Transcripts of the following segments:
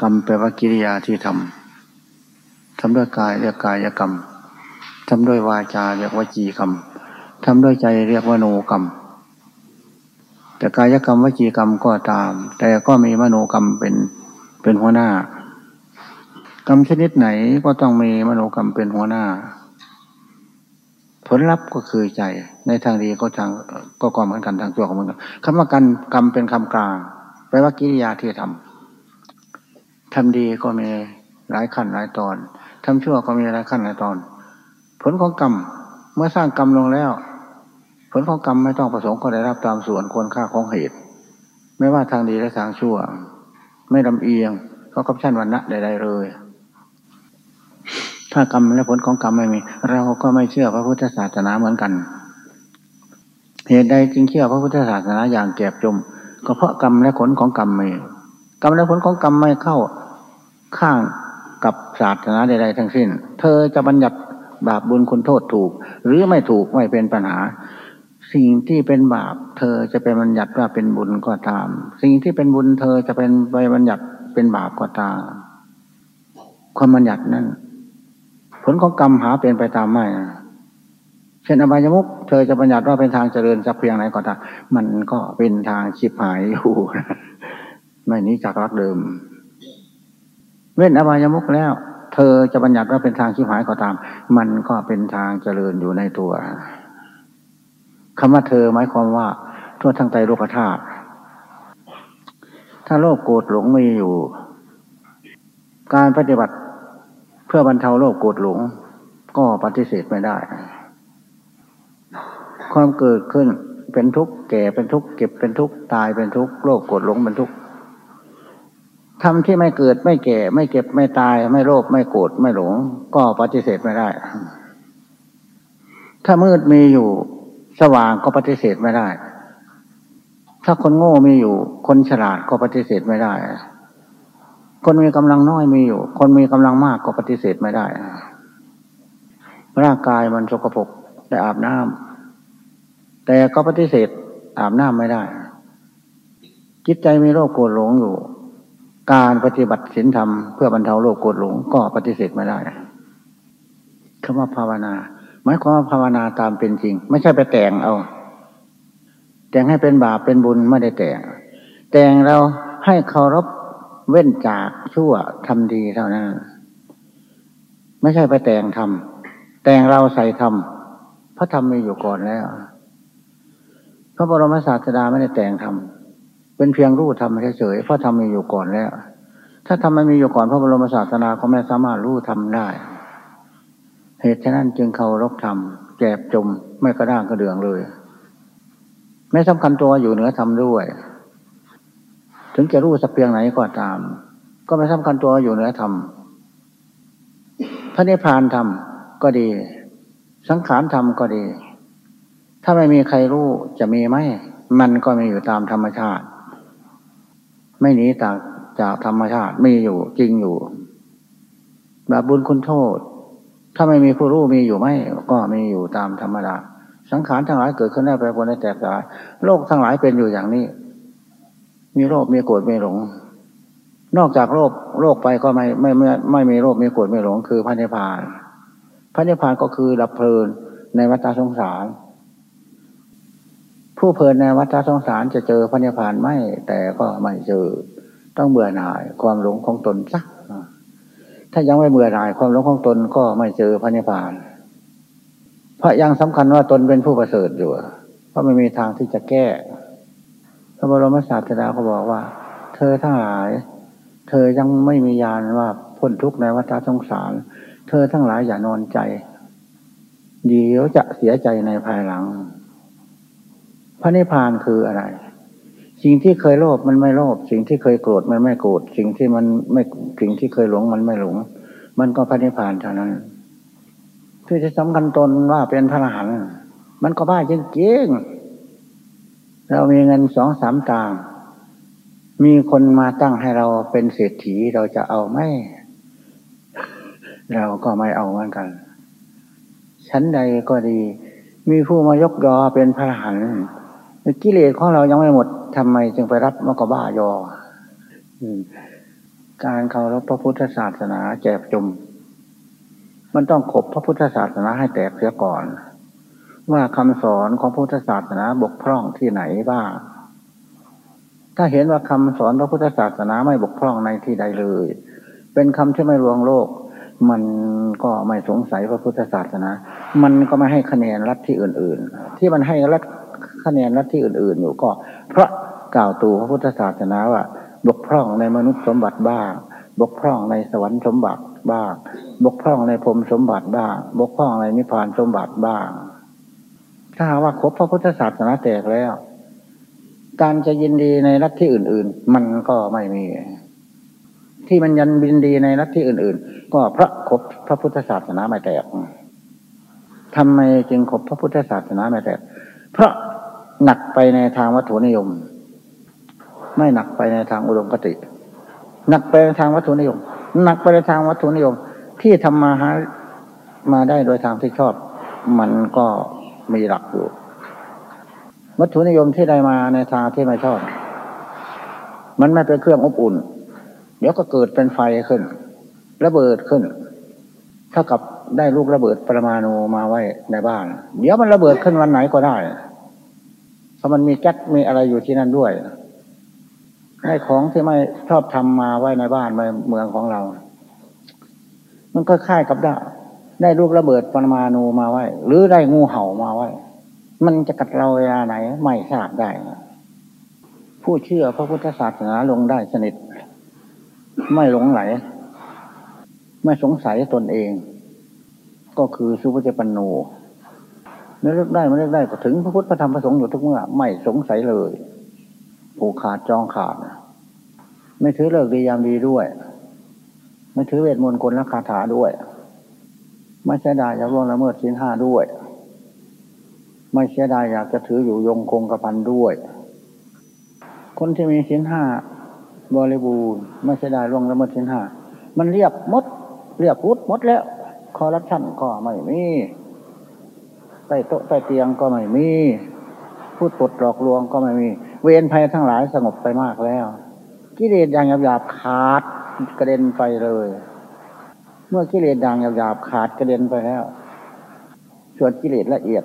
กรรมแปลว่ากิริยาที่ทำทำด้วยกายเรียกกายกรรมทำด้วยวาจาเรียกวจีกรรมทำด้วยใจเรียกว่าโนกรรม แต่กายกรรมวจีกรรมก็ตาม แต่ก็มีมโนกรรมเป็นเป็นหัวหน้ากรรมชนิดไหนก็ต้องมีมโนกรรมเป็นหัวหน้า ผลลัพธ์ก็คือใจในทางดีก็ทางก็กอเหมือนกันทางตัวของมันกันคำว่าการกรรมเป็นคำกลางแปลว่ากิริยาที่ทำ ทำดีก็มีหลายขั้นหลายตอนทำชั่วก็มีหลายขั้นหลายตอน ผลของกรรมเมื่อสร้างกรรมลงแล้ว ผลของกรรมไม่ต้องประสงค์ก็ได้รับตามส่วนควรค่าของเหตุ ไม่ว่าทางดีและทางชั่ว ไม่ลำเอียงก็กับชั้นวันณะใด ๆ เลย ถ้ากรรมและผลของกรรมไม่มี เราก็ไม่เชื่อพระพุทธศาสนาเหมือนกัน เหตุใดจึงเชื่อพระพุทธศาสนาอย่างแกบจม ก็เพราะกรรมและผลของกรรมไม่ กรรมและผลของกรรมไม่เข้าข้างกับศาสนาใดๆทั้งสิ้น เธอจะบัญญัติบาปบุญคุณโทษถูก หรือไม่ถูกไม่เป็นปัญหา สิ่งที่เป็นบาป เธอจะเป็นบัญญัติว่าเป็นบุญก็ตาม สิ่งที่เป็นบุญเธอจะเป็นไปบัญญัติเป็นบาปก็ตามความบัญญัตินั้นผลของกรรมหาเป็นไปตามไม่เช่นอบายมุกเธอจะบัญญัติว่าเป็นทางเจริญสักเพียงไหนก็ตามมันก็เป็นทางชิบหายอยู่ ไม่นี้จากรักเดิม เว้นอบายมุกแล้ว เธอจะบัญญัติว่าเป็นทางชิบหายก็ตาม มันก็เป็นทางเจริญอยู่ในตัวคำว่าเธอหมายความว่า ทั่วทั้งใจโลกธาตุถ้าโลภโกรธหลงมีอยู่ การปฏิบัติเพื่อบรรเทาโลภโกรธหลง ก็ปฏิเสธไม่ได้ ความเกิดขึ้นเป็นทุกข์แก่เป็นทุกข์เก็บเป็นทุกข์ตายเป็นทุกข์โลภโกรธหลงเป็นทุกข์ ทำที่ไม่เกิดไม่แก่ ไม่เก็บไม่ตาย ไม่โลภไม่โกรธไม่หลง ก็ปฏิเสธไม่ได้ ถ้ามืดมีอยู่ สว่างก็ปฏิเสธไม่ได้ ถ้าคนโง่มีอยู่ คนฉลาดก็ปฏิเสธไม่ได้ คนมีกำลังน้อยมีอยู่ คนมีกำลังมากก็ปฏิเสธไม่ได้ ร่างกายมันสกปรกแต่อาบน้ำแต่ก็ปฏิเสธอาบน้ำไม่ได้จิตใจมีโรคโกรธหลงอยู่ การปฏิบัติศีลธรรมเพื่อบรรเทาโลกโกรธหลงก็ปฏิเสธไม่ได้คำว่าภาวนาหมายความว่าภาวนาตามเป็นจริง ไม่ใช่ไปแต่งเอา แต่งให้เป็นบาปเป็นบุญไม่ได้แต่ง แต่งเราให้เคารพเว้นจากชั่วทำดีเท่านั้นไม่ใช่ไปแต่งทำแต่งเราใส่ทำพระธรรมมีอยู่ก่อนแล้วพระบรมศาสดาไม่ได้แต่งทำ เป็นเพียงรู้ทำเฉยๆเพราะทำมีอยู่ก่อนแล้ว ถ้าทำไม่มีอยู่ก่อนพระบรมศาสนาก็ไม่สามารถรู้ทำได้ เหตุฉะนั้นจึงเคารพธรรมแจบจมไม่กระด้างกระเดืองเลย ไม่สำคัญตัวอยู่เหนือธรรมด้วย ถึงจะรู้สักเพียงไหนก็ตาม ก็ไม่สำคัญตัวอยู่เหนือธรรมพระนิพพานธรรมก็ดี สังขารธรรมก็ดี ถ้าไม่มีใครรู้จะมีไหม มันก็มีอยู่ตามธรรมชาติ ไม่หนีจากจากธรรมชาติมีอยู่จริงอยู่บาปบุญคุณโทษ ถ้าไม่มีผู้รู้มีอยู่ไหมก็มีอยู่ตามธรรมดา สังขารทั้งหลายเกิดขึ้นได้ไปบนในแตกสลายโลกทั้งหลายเป็นอยู่อย่างนี้ มีโรคมีโกรธมีหลง นอกจากโรคโรคไปก็ไม่ไม่ไม่ไม่มีโรคมีโกรธมีหลง คือพระนิพพานพระนิพพานก็คือดับเพลินในวัฏสงสาร ผู้เพลินในวัฏสงสารจะเจอพระนิพพานไม่แต่ก็ไม่เจอ ต้องเบื่อหน่ายความหลงของตนสักถ้ายังไม่เบื่อหน่ายความหลงของตนก็ไม่เจอพระนิพพาน เพราะยังสำคัญว่าตนเป็นผู้ประเสริฐอยู่ เพราะไม่มีทางที่จะแก้ พระบรมศาสดาก็บอกว่า เธอทั้งหลาย เธอยังไม่มียานว่าพ้นทุกข์ในวัฏสงสาร เธอทั้งหลายอย่านอนใจ เดี๋ยวจะเสียใจในภายหลัง ระนิพพานคืออะไร สิ่งที่เคยโลภมันไม่โลภสิ่งที่เคยโกรธมันไม่โกรธสิ่งที่มันไม่สิ่งที่เคยหลงมันไม่หลง มันก็พระนิพพานเท่านั้น ที่จะสำคัญตนว่าเป็นพระอรหันต์มันก็บ้าจริงๆเรามีเงินสองสามตาง มีคนมาตั้งให้เราเป็นเศรษฐีเราจะเอาไหมเราก็ไม่เอาเหมือนกัน ชั้นใดก็ดี มีผู้มายกยอเป็นพระอรหันต์ กิเลสของเรายังไม่หมดทำไมจึงไปรับมกบ้ายอการเคารพพระพุทธศาสนาแจบจม มันต้องขบพระพุทธศาสนาให้แตกเสียก่อน ว่าคำสอนของพุทธศาสนาบกพร่องที่ไหนบ้าง ถ้าเห็นว่าคำสอนพระพุทธศาสนาไม่บกพร่องในที่ใดเลย เป็นคำที่ไม่ลวงโลก มันก็ไม่สงสัยพระพุทธศาสนา มันก็ไม่ให้คะแนนรัฐที่อื่น ๆ ที่มันให้รัฐ คะแนนรัฐที่อื่น ๆ อยู่ก็ เพราะกล่าวตูพระพุทธศาสนาว่า บกพร่องในมนุษย์สมบัติบ้าง บกพร่องในสวรรค์สมบัติบ้าง บกพร่องในพรมสมบัติบ้าง บกพร่องในนิพพานสมบัติบ้าง ถ้าว่าครบพระพุทธศาสนาแตกแล้ว การจะยินดีในรัฐที่อื่น ๆ มันก็ไม่มีที่มันยันบินดีในรัฐที่อื่น ๆ ก็เพราะครบพระพุทธศาสนาไม่แตกทำไมจึงครบพระพุทธศาสนาไม่แตก เพราะ หนักไปในทางวัตถุนิยม ไม่หนักไปในทางอุดมคติ หนักไปในทางวัตถุนิยม หนักไปในทางวัตถุนิยม ที่ทำมาหามาได้โดยทางที่ชอบ มันก็มีหลักอยู่วัตถุนิยมที่ได้มาในทางที่ไม่ชอบ มันไม่เป็นเครื่องอบอุ่น เดี๋ยวก็เกิดเป็นไฟขึ้น ระเบิดขึ้น เท่ากับได้ลูกระเบิดปรมาณูมาไว้ในบ้าน เดี๋ยวมันระเบิดขึ้นวันไหนก็ได้ ราะมันมีแก๊สมีอะไรอยู่ที่นั่นด้วยให้ของที่ไม่ชอบทำมาไว้ในบ้านในเมืองของเรา มันก็ค่ายกับได้ได้ลูกระเบิดปรมาณูมาไว้ หรือได้งูเห่ามาไว้ มันจะกัดเราเวลาไหน ไม่ทราบได้ ผู้เชื่อพระพุทธศาสนาลงได้สนิท ไม่หลงไหล ไม่สงสัยตนเอง ก็คือสุภเจปันโน ไม่เลือกได้ไม่เลือกได้ก็ถึงพระพุทธพระธรรมพระสงฆ์อยู่ทุกเมื่อ ไม่สงสัยเลยผูกขาดจองขาด ไม่ถือเลิกดียามดีด้วย ไม่ถือเวทมนต์กลและคาถาด้วย ไม่เสียดายอยากล่วงละเมิดสินห้าด้วย ไม่เสียดายอยากจะถืออยู่ยงคงกระพันด้วย คนที่มีสินห้าบริบูรณ์ไม่เสียดายล่วงละเมิดสินห้ามันเรียบมด เรียบพุทธมดแล้ว คอรัปชันก็ไม่มี ใต้โต๊ะใต้เตียงก็ไม่มีพูดปดหลอกลวงก็ไม่มี เวรภัยทั้งหลายสงบไปมากแล้ว กิเลสอย่างหยาบขาดกระเด็นไปเลย เมื่อกิเลสอย่างหยาบขาดกระเด็นไปแล้วส่วนกิเลสละเอียด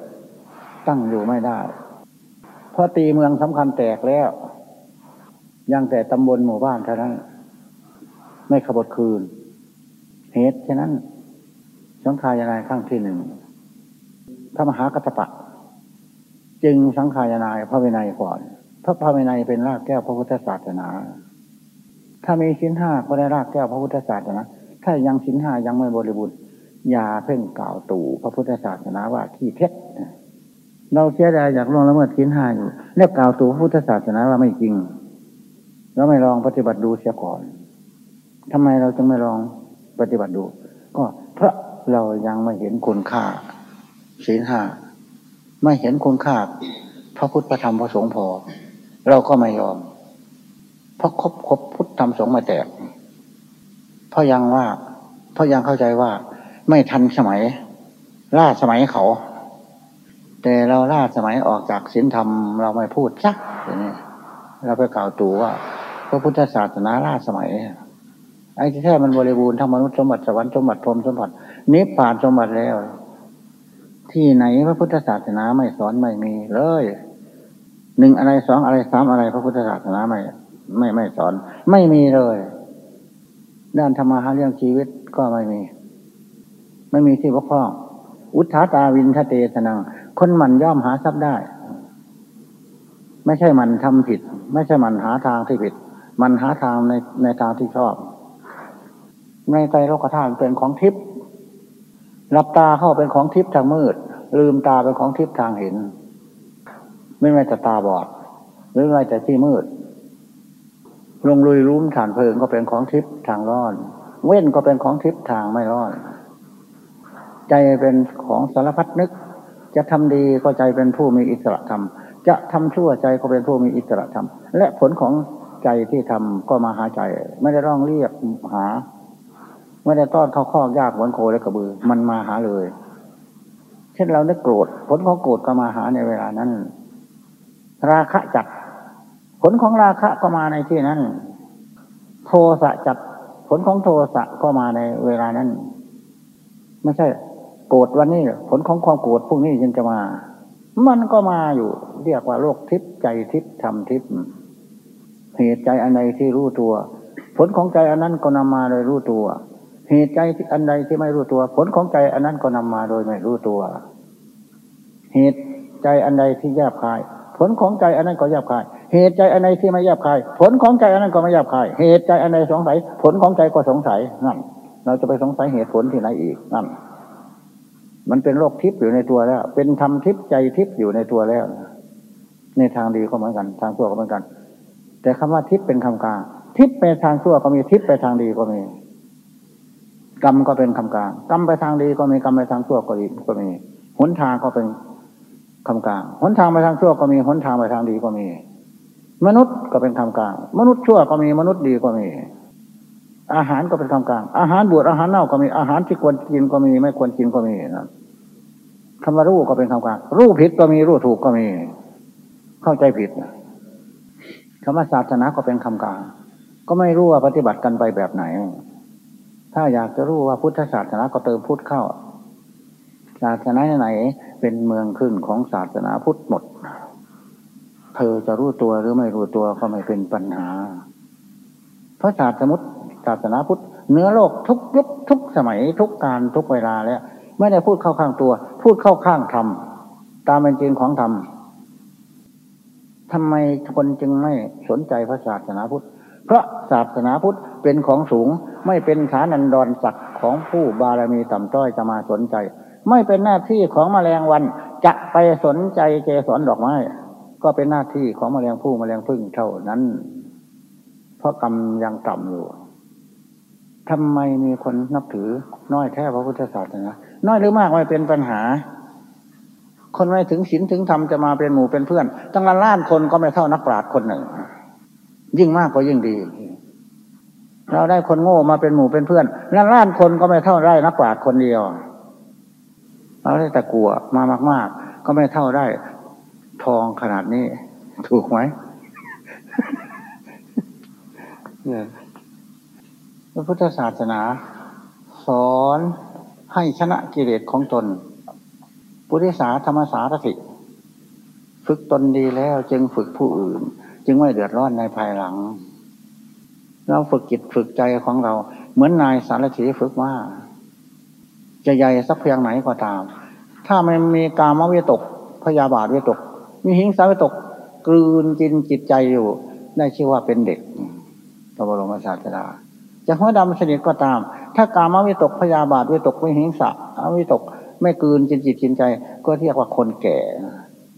ตั้งอยู่ไม่ได้เพราะตีเมืองสำคัญแตกแล้ว ยังแต่ตำบลหมู่บ้านเท่านั้น ไม่ขบดคืนเหตุฉะนั้นสังขายนายข้างที่หนึ่ง ระมหากัตปะ จึงสังขายนายพระวินัยก่อนพระพระวินัยเป็นรากแก้วพระพุทธศาสนา ถ้ามีชิ้นห้าก็ได้รากแก้วพระพุทธศาสนาถ้ายังชิ้นห้ายังไม่บริบูรณ์อย่าเพ่งกล่าวตู่พระพุทธศาสนาว่าที่เท็จเราเสียดายอยากลงละเมิดชิ้นห้าอยู่แล้วกล่าวตู่พระพุทธศาสนาว่าไม่จริง แล้วไม่ลองปฏิบัติดูเสียก่อนทำไมเราจึงไม่ลองปฏิบัติดู ก็เพราะเรายังไม่เห็นคุณค่า ศีลห้าไม่เห็นคุณค่าพระพุทธพระธรรมพระสงฆ์พอ เราก็ไม่ยอม เพราะครบครบพุทธธรรมสงฆ์มาแตก เพราะยังว่า เพราะยังเข้าใจว่า ไม่ทันสมัย ล่าสมัยเขา แต่เราล่าสมัยออกจากศีลธรรมเราไม่พูดซักอย่างนี้เราไปกล่าวตู่ว่า พระพุทธศาสนาล่าสมัยไอ้ที่แท้มันบริบูรณ์ทั้งมนุษย์สมบัติสวรรค์สมบัติพรมสมบัตินิพพานสมบัติแล้ว ที่ไหนพระพุทธศาสนาไม่สอนไม่มีเลยหนึ่งอะไรสองอะไรสามอะไร พระพุทธศาสนาไม่ ไม่ไม่สอน ไม่มีเลย ด้านธรรมะเรื่องชีวิตก็ไม่มี ไม่มีที่บกพร่อง อุทธาตาวินทเตสนัง คนมันย่อมหาทรัพย์ได้ ไม่ใช่มันทำผิด ไม่ใช่มันหาทางที่ผิด มันหาทางในในทางที่ชอบ ในใจโลกธาตุเป็นของทิพย์ หลับตาเข้าเป็นของทิพย์ทางมืด ลืมตาเป็นของทิพย์ทางเห็น ไม่ไม่แต่ตาบอด หรือไม่แต่ที่มืด ลงลุยรุ่มฐานเพลิงก็เป็นของทิพย์ทางร้อน เว้นก็เป็นของทิพย์ทางไม่ร้อน ใจเป็นของสารพัดนึก จะทำดีก็ใจเป็นผู้มีอิสระธรรม จะทำชั่วใจก็เป็นผู้มีอิสระธรรม และผลของใจที่ทำก็มาหาใจ ไม่ได้ร้องเรียกหา ไม่ได้ต้อนเข้าข้อยากเหมือนโคและกระบือ มันมาหาเลย เช่นเราได้โกรธ ผลของโกรธก็มาหาในเวลานั้น ราคะจัดผลของราคะก็มาในที่นั้น โทสะจัดผลของโทสะก็มาในเวลานั้น ไม่ใช่ โกรธวันนี้ผลของความโกรธพรุ่งนี้ยังจะมา มันก็มาอยู่ เรียกว่าโลกทิพย์ใจทิพย์ธรรมทิพย์เหตุใจอันใดที่รู้ตัว ผลของใจอันนั้นก็นำมาโดยรู้ตัว เหตุใจอันใดที่ไม่รู้ตัว ผลของใจอันนั้นก็นำมาโดยไม่รู้ตัว เหตุใจอันใดที่แยบคาย ผลของใจอันนั้นก็แยบคาย เหตุใจอันใดที่ไม่แยบคาย ผลของใจอันนั้นก็ไม่แยบคาย เหตุใจอันใดสงสัย ผลของใจก็สงสัยนั่น เราจะไปสงสัยเหตุผลที่ไหนอีกนั่น มันเป็นโรคทิพย์อยู่ในตัวแล้ว เป็นธรรมทิพย์ใจทิพย์อยู่ในตัวแล้ว ในทางดีก็เหมือนกัน ทางชั่วก็เหมือนกัน แต่คำว่าทิพย์เป็นคำกลางทิพย์ไปทางชั่วก็มีทิพย์ไปทางดีก็มี กรรมก็เป็นคำกลางกรรมไปทางดีก็มีกรรมไปทางชั่วก็ดีก็มีหนทางก็เป็นคำกลางหนทางไปทางชั่วก็มีหนทางไปทางดีก็มี มนุษย์ก็เป็นคำกลาง มนุษย์ชั่วก็มีมนุษย์ดีก็มี อาหารก็เป็นคำกลาง อาหารบวชอาหารเน่าก็มีอาหารที่ควรกินก็มี ไม่ควรกินก็มีนะคำว่ารู้ก็เป็นคำกลาง รู้ผิดก็มีรู้ถูกก็มี เข้าใจผิดคำว่าศาสนาก็เป็นคำกลาง ก็ไม่รู้ว่าปฏิบัติกันไปแบบไหน ถ้าอยากจะรู้ว่าพุทธศาสนาก็เติมพุทธเข้า ศาสนาไหนเป็นเมืองขึ้นของศาสนาพุทธหมด เธอจะรู้ตัวหรือไม่รู้ตัวก็ไม่เป็นปัญหา เพราะศาสนาศาสนาพุทธเนื้อโลกทุกยุคทุกสมัยทุกการทุกเวลาแล้วไม่ได้พูดเข้าข้างตัว พูดเข้าข้างธรรมตามเป็นจริงของธรรมทำไมคนจึงไม่สนใจพระศาสนาพุทธ เพราะศาสนาพุทธ เป็นของสูง ไม่เป็นฐานันดรศักดิ์ของผู้บารมีต่ำต้อยจะมาสนใจ ไม่เป็นหน้าที่ของมแมลงวันจะไปสนใจเกสรดอกไม้ก็เป็นหน้าที่ของมแมลงผู้มแมลงพึ่งเท่านั้น เพราะกรรมยังต่ำอยู่ทำไมมีคนนับถือน้อยแท้พระพุทธศาสนาน้อยหรือมากไม่เป็นปัญหา คนไม่ถึงศีลถึงธรรมจะมาเป็นหมู่เป็นเพื่อนตั้งล้านคนก็ไม่เท่านักปราชญ์คนหนึ่ง ยิ่งมากก็ยิ่งดี เราได้คนโง่มาเป็นหมู่เป็นเพื่อนล้านล้านคนก็ไม่เท่าได้นักปราชญ์คนเดียว เราได้แต่กลัวมามาก ๆ ก็ไม่เท่าได้ ทองขนาดนี้ ถูกไหมพระพุทธศาสนา สอนให้ชนะกิเลสของตน ปุริสาธรรมสารสิ ฝึกตนดีแล้วจึงฝึกผู้อื่น จึงไม่เดือดร้อนในภายหลัง เราฝึกจิตฝึกใจของเรา เหมือนนายสารถีฝึกว่า จะใหญ่สักเพียงไหนก็ตาม ถ้าไม่มีกามวิตกพยาบาทวิตก มีหิงสาวิตก กลืนกินจิตใจอยู่ ได้ชื่อว่าเป็นเด็กพระบรมศาสดาจะหัวดำสนิทก็ตาม ถ้ากามวิตกพยาบาทวิตกไม่หิงสะวิตก ไม่กลืนจิตจิตจินใจ ก็เรียกว่าคนแก่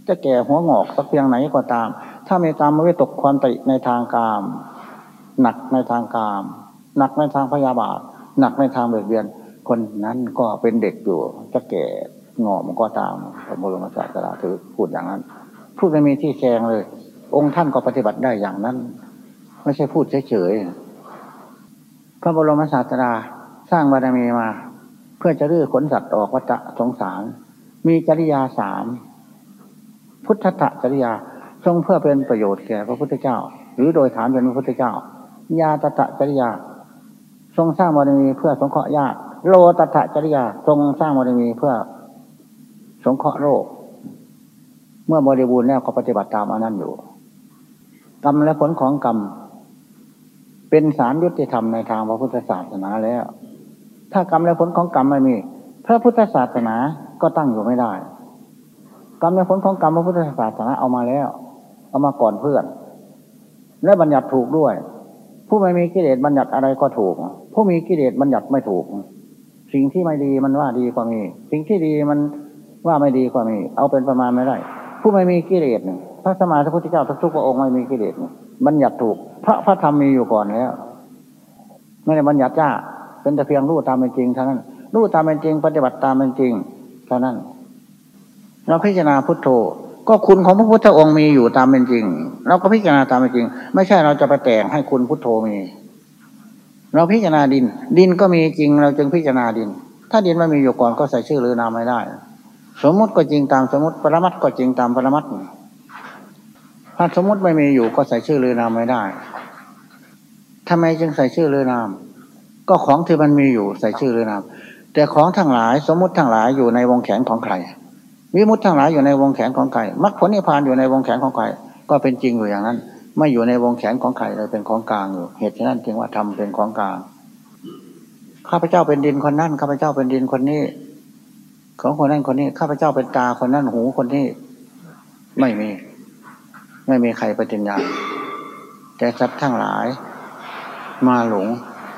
จะแก่หัวงอกสักเพียงไหนก็ตาม ถ้ามีกามวิตกความติในทางกาม หนักในทางกาม หนักในทางพยาบาท หนักในทางเบียดเบียน คนนั้นก็เป็นเด็กอยู่จะแก่งอมก็ตามพระบรมศาสดาถือพูดอย่างนั้น พูดไม่มีที่แชงเลย องค์ท่านก็ปฏิบัติได้อย่างนั้น ไม่ใช่พูดเฉยๆพระบรมศาสดาสร้างบารมีมา เพื่อจะรื้อขนสัตว์ออกวัฏสงสาร มีจริยาสามพุทธะจริยาทรงเพื่อเป็นประโยชน์แก่พระพุทธเจ้า หรือโดยฐานเป็นพระพุทธเจ้า ญาตตะจริยา ทรงสร้างบารมีเพื่อสงเคราะห์ญาติโลตตะจริยา ทรงสร้างบารมีเพื่อ สงเคราะห์โลกเมื่อบริบูรณ์แล้วก็ปฏิบัติตามอนั้นอยู่ กรรมและผลของกรรม เป็นสารยุติธรรมในทางพระพุทธศาสนาแล้ว ถ้ากรรมและผลของกรรมไม่มี พระพุทธศาสนาก็ตั้งอยู่ไม่ได้กรรมและผลของกรรมพระพุทธศาสนาเอามาแล้ว เอามาก่อนเพื่อน และบัญญัติถูกด้วย ผู้ไม่มีกิเลสบัญญัติอะไรก็ถูก ผู้มีกิเลสบัญญัติไม่ถูก สิ่งที่ไม่ดีมันว่าดีกว่ามี สิ่งที่ดีมันว่าไม่ดีกว่ามี เอาเป็นประมาณไม่ได้ ผู้ไม่มีกิเลสพระสมมาพระพุทธเจ้าทุกพระองค์ไม่มีกิเลสบัญญัติถูก พระพระธรรมมีอยู่ก่อนแล้วไม่ได้บัญญัติจ้า เป็นแต่เพียงรู้ตามเป็นจริงเท่านั้นรู้ตามเป็นจริง ปฏิบัติตามเป็นจริงเท่านั้น เราพิจารณาพุทโธ ก็คุณของพระพุทธองค์มีอยู่ตามเป็นจริง เราก็พิจารณาตามเป็นจริง ไม่ใช่เราจะไปแต่งให้คุณพุทโธมี เราพิจารณาดิน ดินก็มีจริง เราจึงพิจารณาดิน ถ้าดินไม่มีอยู่ก่อนก็ใส่ชื่อหรือนามไม่ได้ สมมุติก็จริงตามสมมติปรมัตก็จริงตามปรมัตถ้าสมมติไม่มีอยู่ก็ใส่ชื่อหรือนามไม่ได้ทำไมจึงใส่ชื่อเรือนาม ก็ของที่มันมีอยู่ใส่ชื่อหรือนาม แต่ของทั้งหลายสมมติทั้งหลายอยู่ในวงแขนของใคร วิมุตทั้งหลายอยู่ในวงแขนของใครมรรคผลนิพพานอยู่ในวงแขนของใครก็เป็นจริงอยู่อย่างนั้น ไม่อยู่ในวงแขนของใครเลยเป็นของกลางอยู่เหตุฉะนั้นจึงว่าทำเป็นของกลางข้าพเจ้าเป็นดินคนนั้นข้าพเจ้าเป็นดินคนนี้ ของคนนั้นคนนี้ข้าพเจ้าเป็นตาคนนั้นหูคนนี้ ไม่มี ไม่มีใครปฏิญญาแต่สัตว์ทั้งหลาย มาหลง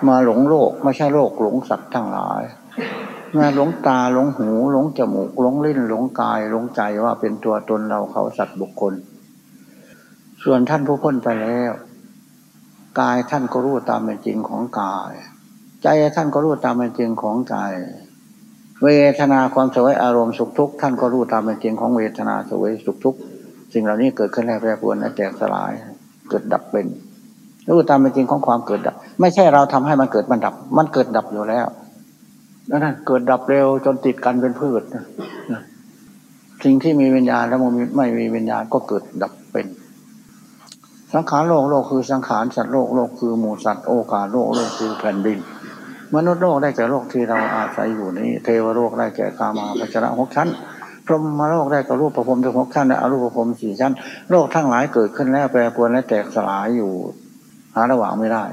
มาหลงโลกไม่ใช่โลกหลงสัตว์ทั้งหลาย มาหลงตาหลงหูหลงจมูกหลงลิ้นหลงกายหลงใจว่าเป็นตัวตนเราเขาสัตว์บุคคล ส่วนท่านผู้พ้นไปแล้ว กายท่านก็รู้ตามเป็นจริงของกาย ใจท่านก็รู้ตามเป็นจริงของใจ เวทนาความสวยอารมณ์สุขทุกข์ท่านก็รู้ตามเป็นจริงของเวทนาสวยสุขทุกข์สิ่งเหล่านี้เกิดขึ้นแล้วแปรปรวนและแตกสลาย เกิดดับเป็นรู้ตามเป็นจริงของความเกิดดับ ไม่ใช่เราทำให้มันเกิดมันดับ มันเกิดดับอยู่แล้ว นั่นเกิดดับเร็วจนติดกันเป็นพืชสิ่งที่มีวิญญาณแล้วมันไม่มีวิญญาณก็เกิดดับเป็น สังขารโลกโลกคือสังขารสัตว์โลกโลกคือหมูสัตว์โอกาโลกโลกคือแผ่นดิน มนุษย์โลกได้แก่โลกที่เราอาศัยอยู่นี้ เทวโลกได้แก่กามาพัชระหกชั้นพรหมโลกได้กับรูปประพรมถึงหกชั้นและอรูปประพรมสี่ชั้น โลกทั้งหลายเกิดขึ้นแล้วแปรปรวนและแตกสลายอยู่ หาระหว่างไม่ได้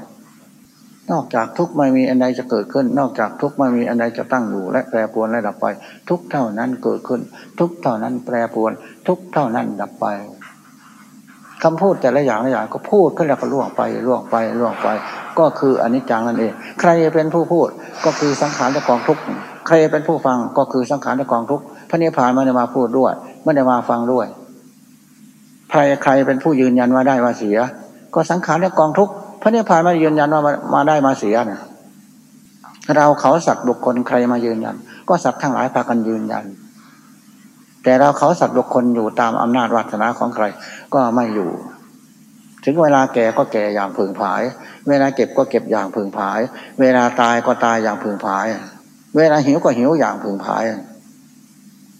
นอกจากทุกไม่มีอันใดจะเกิดขึ้น นอกจากทุกไม่มีอันใดจะตั้งอยู่ และแปรปรวนและดับไป ทุกเท่านั้นเกิดขึ้น ทุกเท่านั้นแปรปรวน ทุกเท่านั้นดับไปคำพูดแต่ละอย่างละอย่างก็พูดขึ้นแล้วก็ล่วงไปล่วงไปล่วงไป ก็คืออนิจจังนั่นเอง ใครเป็นผู้พูดก็คือสังขารและกองทุกข์ใครเป็นผู้ฟังก็คือสังขารและกองทุกข์พระนิพพานไม่ได้มาพูดด้วยไม่ได้มาฟังด้วยใครใครเป็นผู้ยืนยันว่าได้ว่าเสีย ก็สังขารและกองทุกข์ พระนิพพานมายืนยันว่ามาได้มาเสียเนี่ยเราเขาสัตว์บุคคลใครมายืนยัน ก็สัตว์ทั้งหลายพากันยืนยัน แต่เราเขาสัตว์บุคคลอยู่ตามอำนาจวัฒนาของใคร ก็ไม่อยู่ ถึงเวลาแก่ก็แก่อย่างพึงผาย เวลาเก็บก็เก็บอย่างพึงผาย เวลาตายก็ตายอย่างพึงผาย เวลาหิวก็หิวอย่างพึงผาย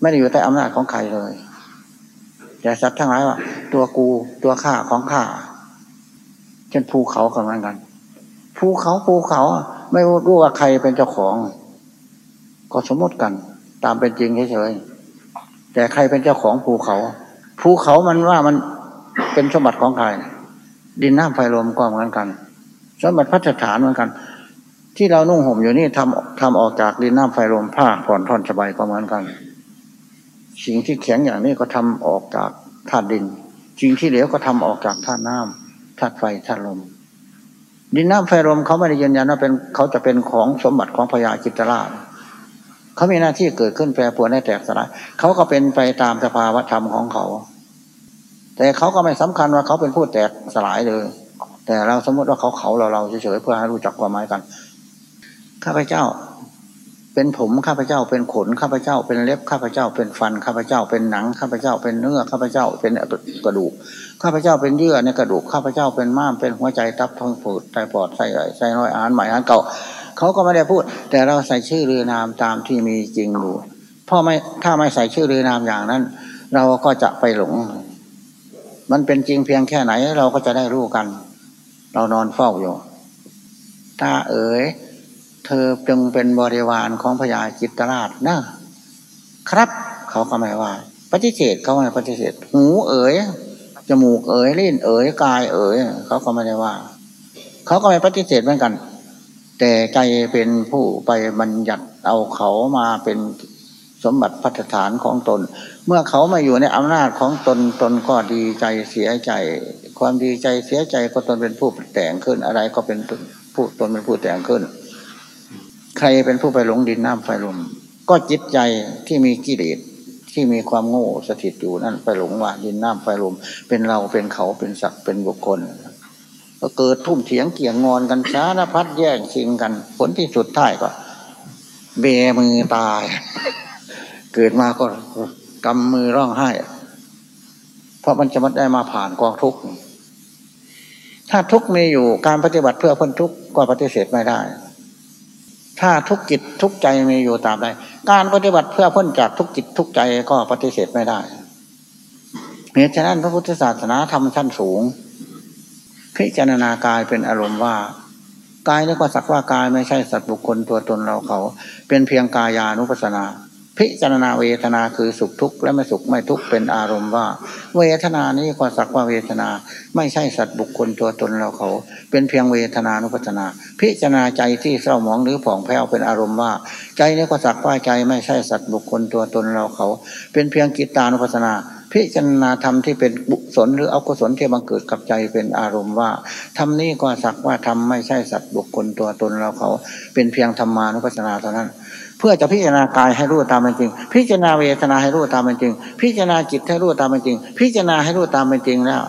ไม่ได้อยู่ใต้อำนาจของใครเลยแต่สัตว์ทั้งหลายว่า ตัวกูตัวข้าของข้า เช่นภูเขากันเหมือนกัน ภูเขาภูเขาไม่รู้ว่าใครเป็นเจ้าของ ก็สมมติกัน ตามเป็นจริงเฉยๆแต่ใครเป็นเจ้าของภูเขา ภูเขามันว่ามันเป็นสมบัติของใคร ดินน้ำไฟลมก็เหมือนกัน สมบัติพัฒฐานเหมือนกัน ที่เรานุ่งห่มอยู่นี่ทำทำออกจากดินน้ำไฟลมผ้าผ่อนท่อนสบายก็เหมือนกัน สิ่งที่แข็งอย่างนี้ก็ทำออกจากธาตุดินสิ่งที่เหลวก็ทำออกจากธาตุน้ำ ธาตุไฟธาตุลม ดินน้ำไฟลมเขาไม่ได้ยืนยันว่าเป็นเขาจะเป็นของสมบัติของพญาจิตราชเขามีหน้าที่เกิดขึ้นแปรปรวนให้แตกสลายเขาก็เป็นไปตามสภาวธรรมของเขา แต่เขาก็ไม่สำคัญว่าเขาเป็นผู้แตกสลายเลย แต่เราสมมติว่าเขาเขาเราเราเฉยๆเพื่อให้รู้จักความหมายกันข้าพเจ้า เป็นผมข้าพเจ้า เป็นขนข้าพเจ้า เป็นเล็บข้าพเจ้า เป็นฟันข้าพเจ้า เป็นหนังข้าพเจ้า เป็นเนื้อข้าพเจ้า เป็นกระดูก ข้าพเจ้าเป็นเยื่อในกระดูกข้าพเจ้าเป็นม้ามเป็นหัวใจตับท้องผูดไตปอดไส้ใหญ่ไส้น้อยอาหารใหม่อาหารเก่าเขาก็ไม่ได้พูด แต่เราใส่ชื่อเรือนามตามที่มีจริงอยู่พ่อไม่ถ้าไม่ใส่ชื่อเรือนามอย่างนั้น เราก็จะไปหลง มันเป็นจริงเพียงแค่ไหน เราก็จะได้รู้กัน เรานอนเฝ้าอยู่ตาเอ๋ยเธอจึงเป็นบริวารของพญาจิตรราชนะครับ เขาก็ไม่ว่า ปฏิเสธเขาไม่ปฏิเสธ หูเอ๋ย จมูกเอ๋ยลิ้นเอ๋ยกายเอ๋ยเขาก็ไม่ได้ว่า เขาก็ไม่ปฏิเสธเหมือนกัน แต่ใจเป็นผู้ไปบัญญัติเอาเขามาเป็นสมบัติพัฒฐานของตน เมื่อเขามาอยู่ในอำนาจของตนตนก็ดีใจเสียใจ ความดีใจเสียใจก็ตนเป็นผู้แต่งขึ้นอะไรก็เป็นผู้ตนเป็นผู้แต่งขึ้น ใครเป็นผู้ไปหลงดินน้ำไฟลมก็จิตใจที่มีกิเลส ที่มีความโง่สถิตอยู่นั่นไปหลงว่าดินน้ำไฟลมเป็นเราเป็นเขาเป็นสัตว์เป็นบุคคลก็เกิดทุ่มเถียงเกี่ยงงอนกันสารพัดแย่งชิงกัน ผลที่สุดท้ายก็ เบมือตาย เกิดมาก็กำมือร้องไห้ เพราะมันจะมัดได้มาผ่านกองทุกข์ถ้าทุกข์มีอยู่การปฏิบัติเพื่อพ้นทุกข์ก็ปฏิเสธไม่ได้ ถ้าทุกจิตทุกใจมีอยู่ตามใดการปฏิบัติเพื่อพ้นจากทุกจิตทุกใจก็ปฏิเสธไม่ได้เหตุฉะนั้นพระพุทธศาสนาทำชั้นสูง พิจารณากายเป็นอารมณ์ว่ากายนี่ก็สักว่ากายไม่ใช่สัตว์บุคคลตัวตนเราเขา เป็นเพียงกายานุปัสนา พิจารณาเวทนาคือสุขทุกข์และไม่สุขไม่ทุกข์เป็นอารมณ์ว่า เวทนานี้ก็สักว่าเวทนา ไม่ใช่สัตว์บุคคลตัวตนเราเขา เป็นเพียงเวทนานุปัสนา พิจารณาใจที่เศร้าหมองหรือผ่องแผ้วเป็นอารมณ์ว่า ใจนี้ก็สักว่าใจไม่ใช่สัตว์บุคคลตัวตนเราเขา เป็นเพียงกิตตานุปัสนาพิจารณาธรรมที่เป็นบุศลหรืออกุศลที่บังเกิดกับใจเป็นอารมณ์ว่าธรรมนี้ก็สักว่าธรรมไม่ใช่สัตว์บุคคลตัวตนเราเขา เป็นเพียงธรรมานุปัสสนาเท่านั้น เพื่อจะพิจารณากายให้รู้ตามเป็นจริง พิจารณาเวทนาให้รู้ตามเป็นจริง พิจารณาจิตให้รู้ตามเป็นจริง พิจารณาให้รู้ตามเป็นจริงแล้ว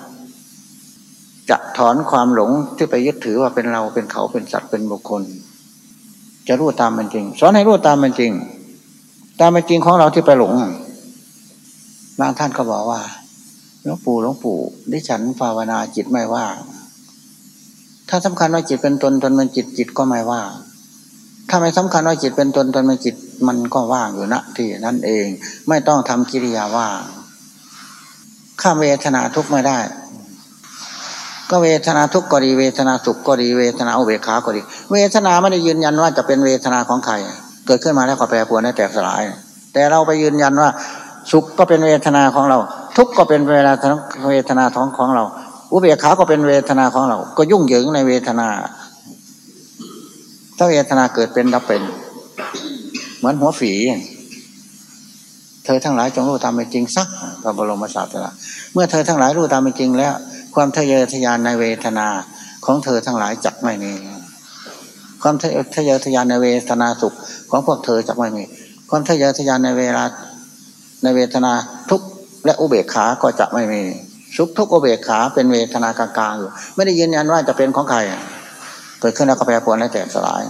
จะถอนความหลงที่ไปยึดถือว่าเป็นเราเป็นเขาเป็นสัตว์เป็นบุคคล จะรู้ตามเป็นจริง สอนให้รู้ตามเป็นจริง ตามเป็นจริงของเราที่ไปหลงบางท่านก็บอกว่าหลวงปู่หลวงปู่ดิฉันภาวนาจิตไม่ว่างถ้าสำคัญว่าจิตเป็นตนตนเป็นจิตจิตก็ไม่ว่าง ถ้าไม่สำคัญว่าจิตเป็นตนตนเป็นจิตมันก็ว่างอยู่ณที่นั่นเอง ไม่ต้องทำกิริยาว่างข้ามเวทนาทุกไม่ได้ ก็เวทนาทุกก็ดีเวทนาสุขก็ดีเวทนาอุเบกขาก็ดี เวทนาไม่ได้ยืนยันว่าจะเป็นเวทนาของใคร เกิดขึ้นมาแล้วก็แปรปรวนให้แตกสลาย แต่เราไปยืนยันว่า สุขก็เป็นเวทนาของเรา ทุกข์ก็เป็นเวลาเวทนาท้องของเรา อุเบกขาก็เป็นเวทนาของเรา ก็ยุ่งเหยิงในเวทนา ถ้าเวทนาเกิดเป็นดับเป็น เหมือนหัวฝี เธอทั้งหลายจงรู้ตามเป็นจริงสักพระบรมศาสดาเมื่อเธอทั้งหลายรู้ตามเป็นจริงแล้ว ความทะเยอทะยานในเวทนาของเธอทั้งหลายจักไม่มี ความทะเยอทะยานในเวทนาสุขของพวกเธอจักไม่มี ความทะเยอทะยานในเวลาในเวทนาทุกและอุเบกขาก็จะไม่มีสุขทุกอุเบกขาเป็นเวทนากลางๆอยู่ ไม่ได้ยืนยันว่าจะเป็นของใคร เกิดขึ้นแล้วก็แปรปรวนและแตกสลาย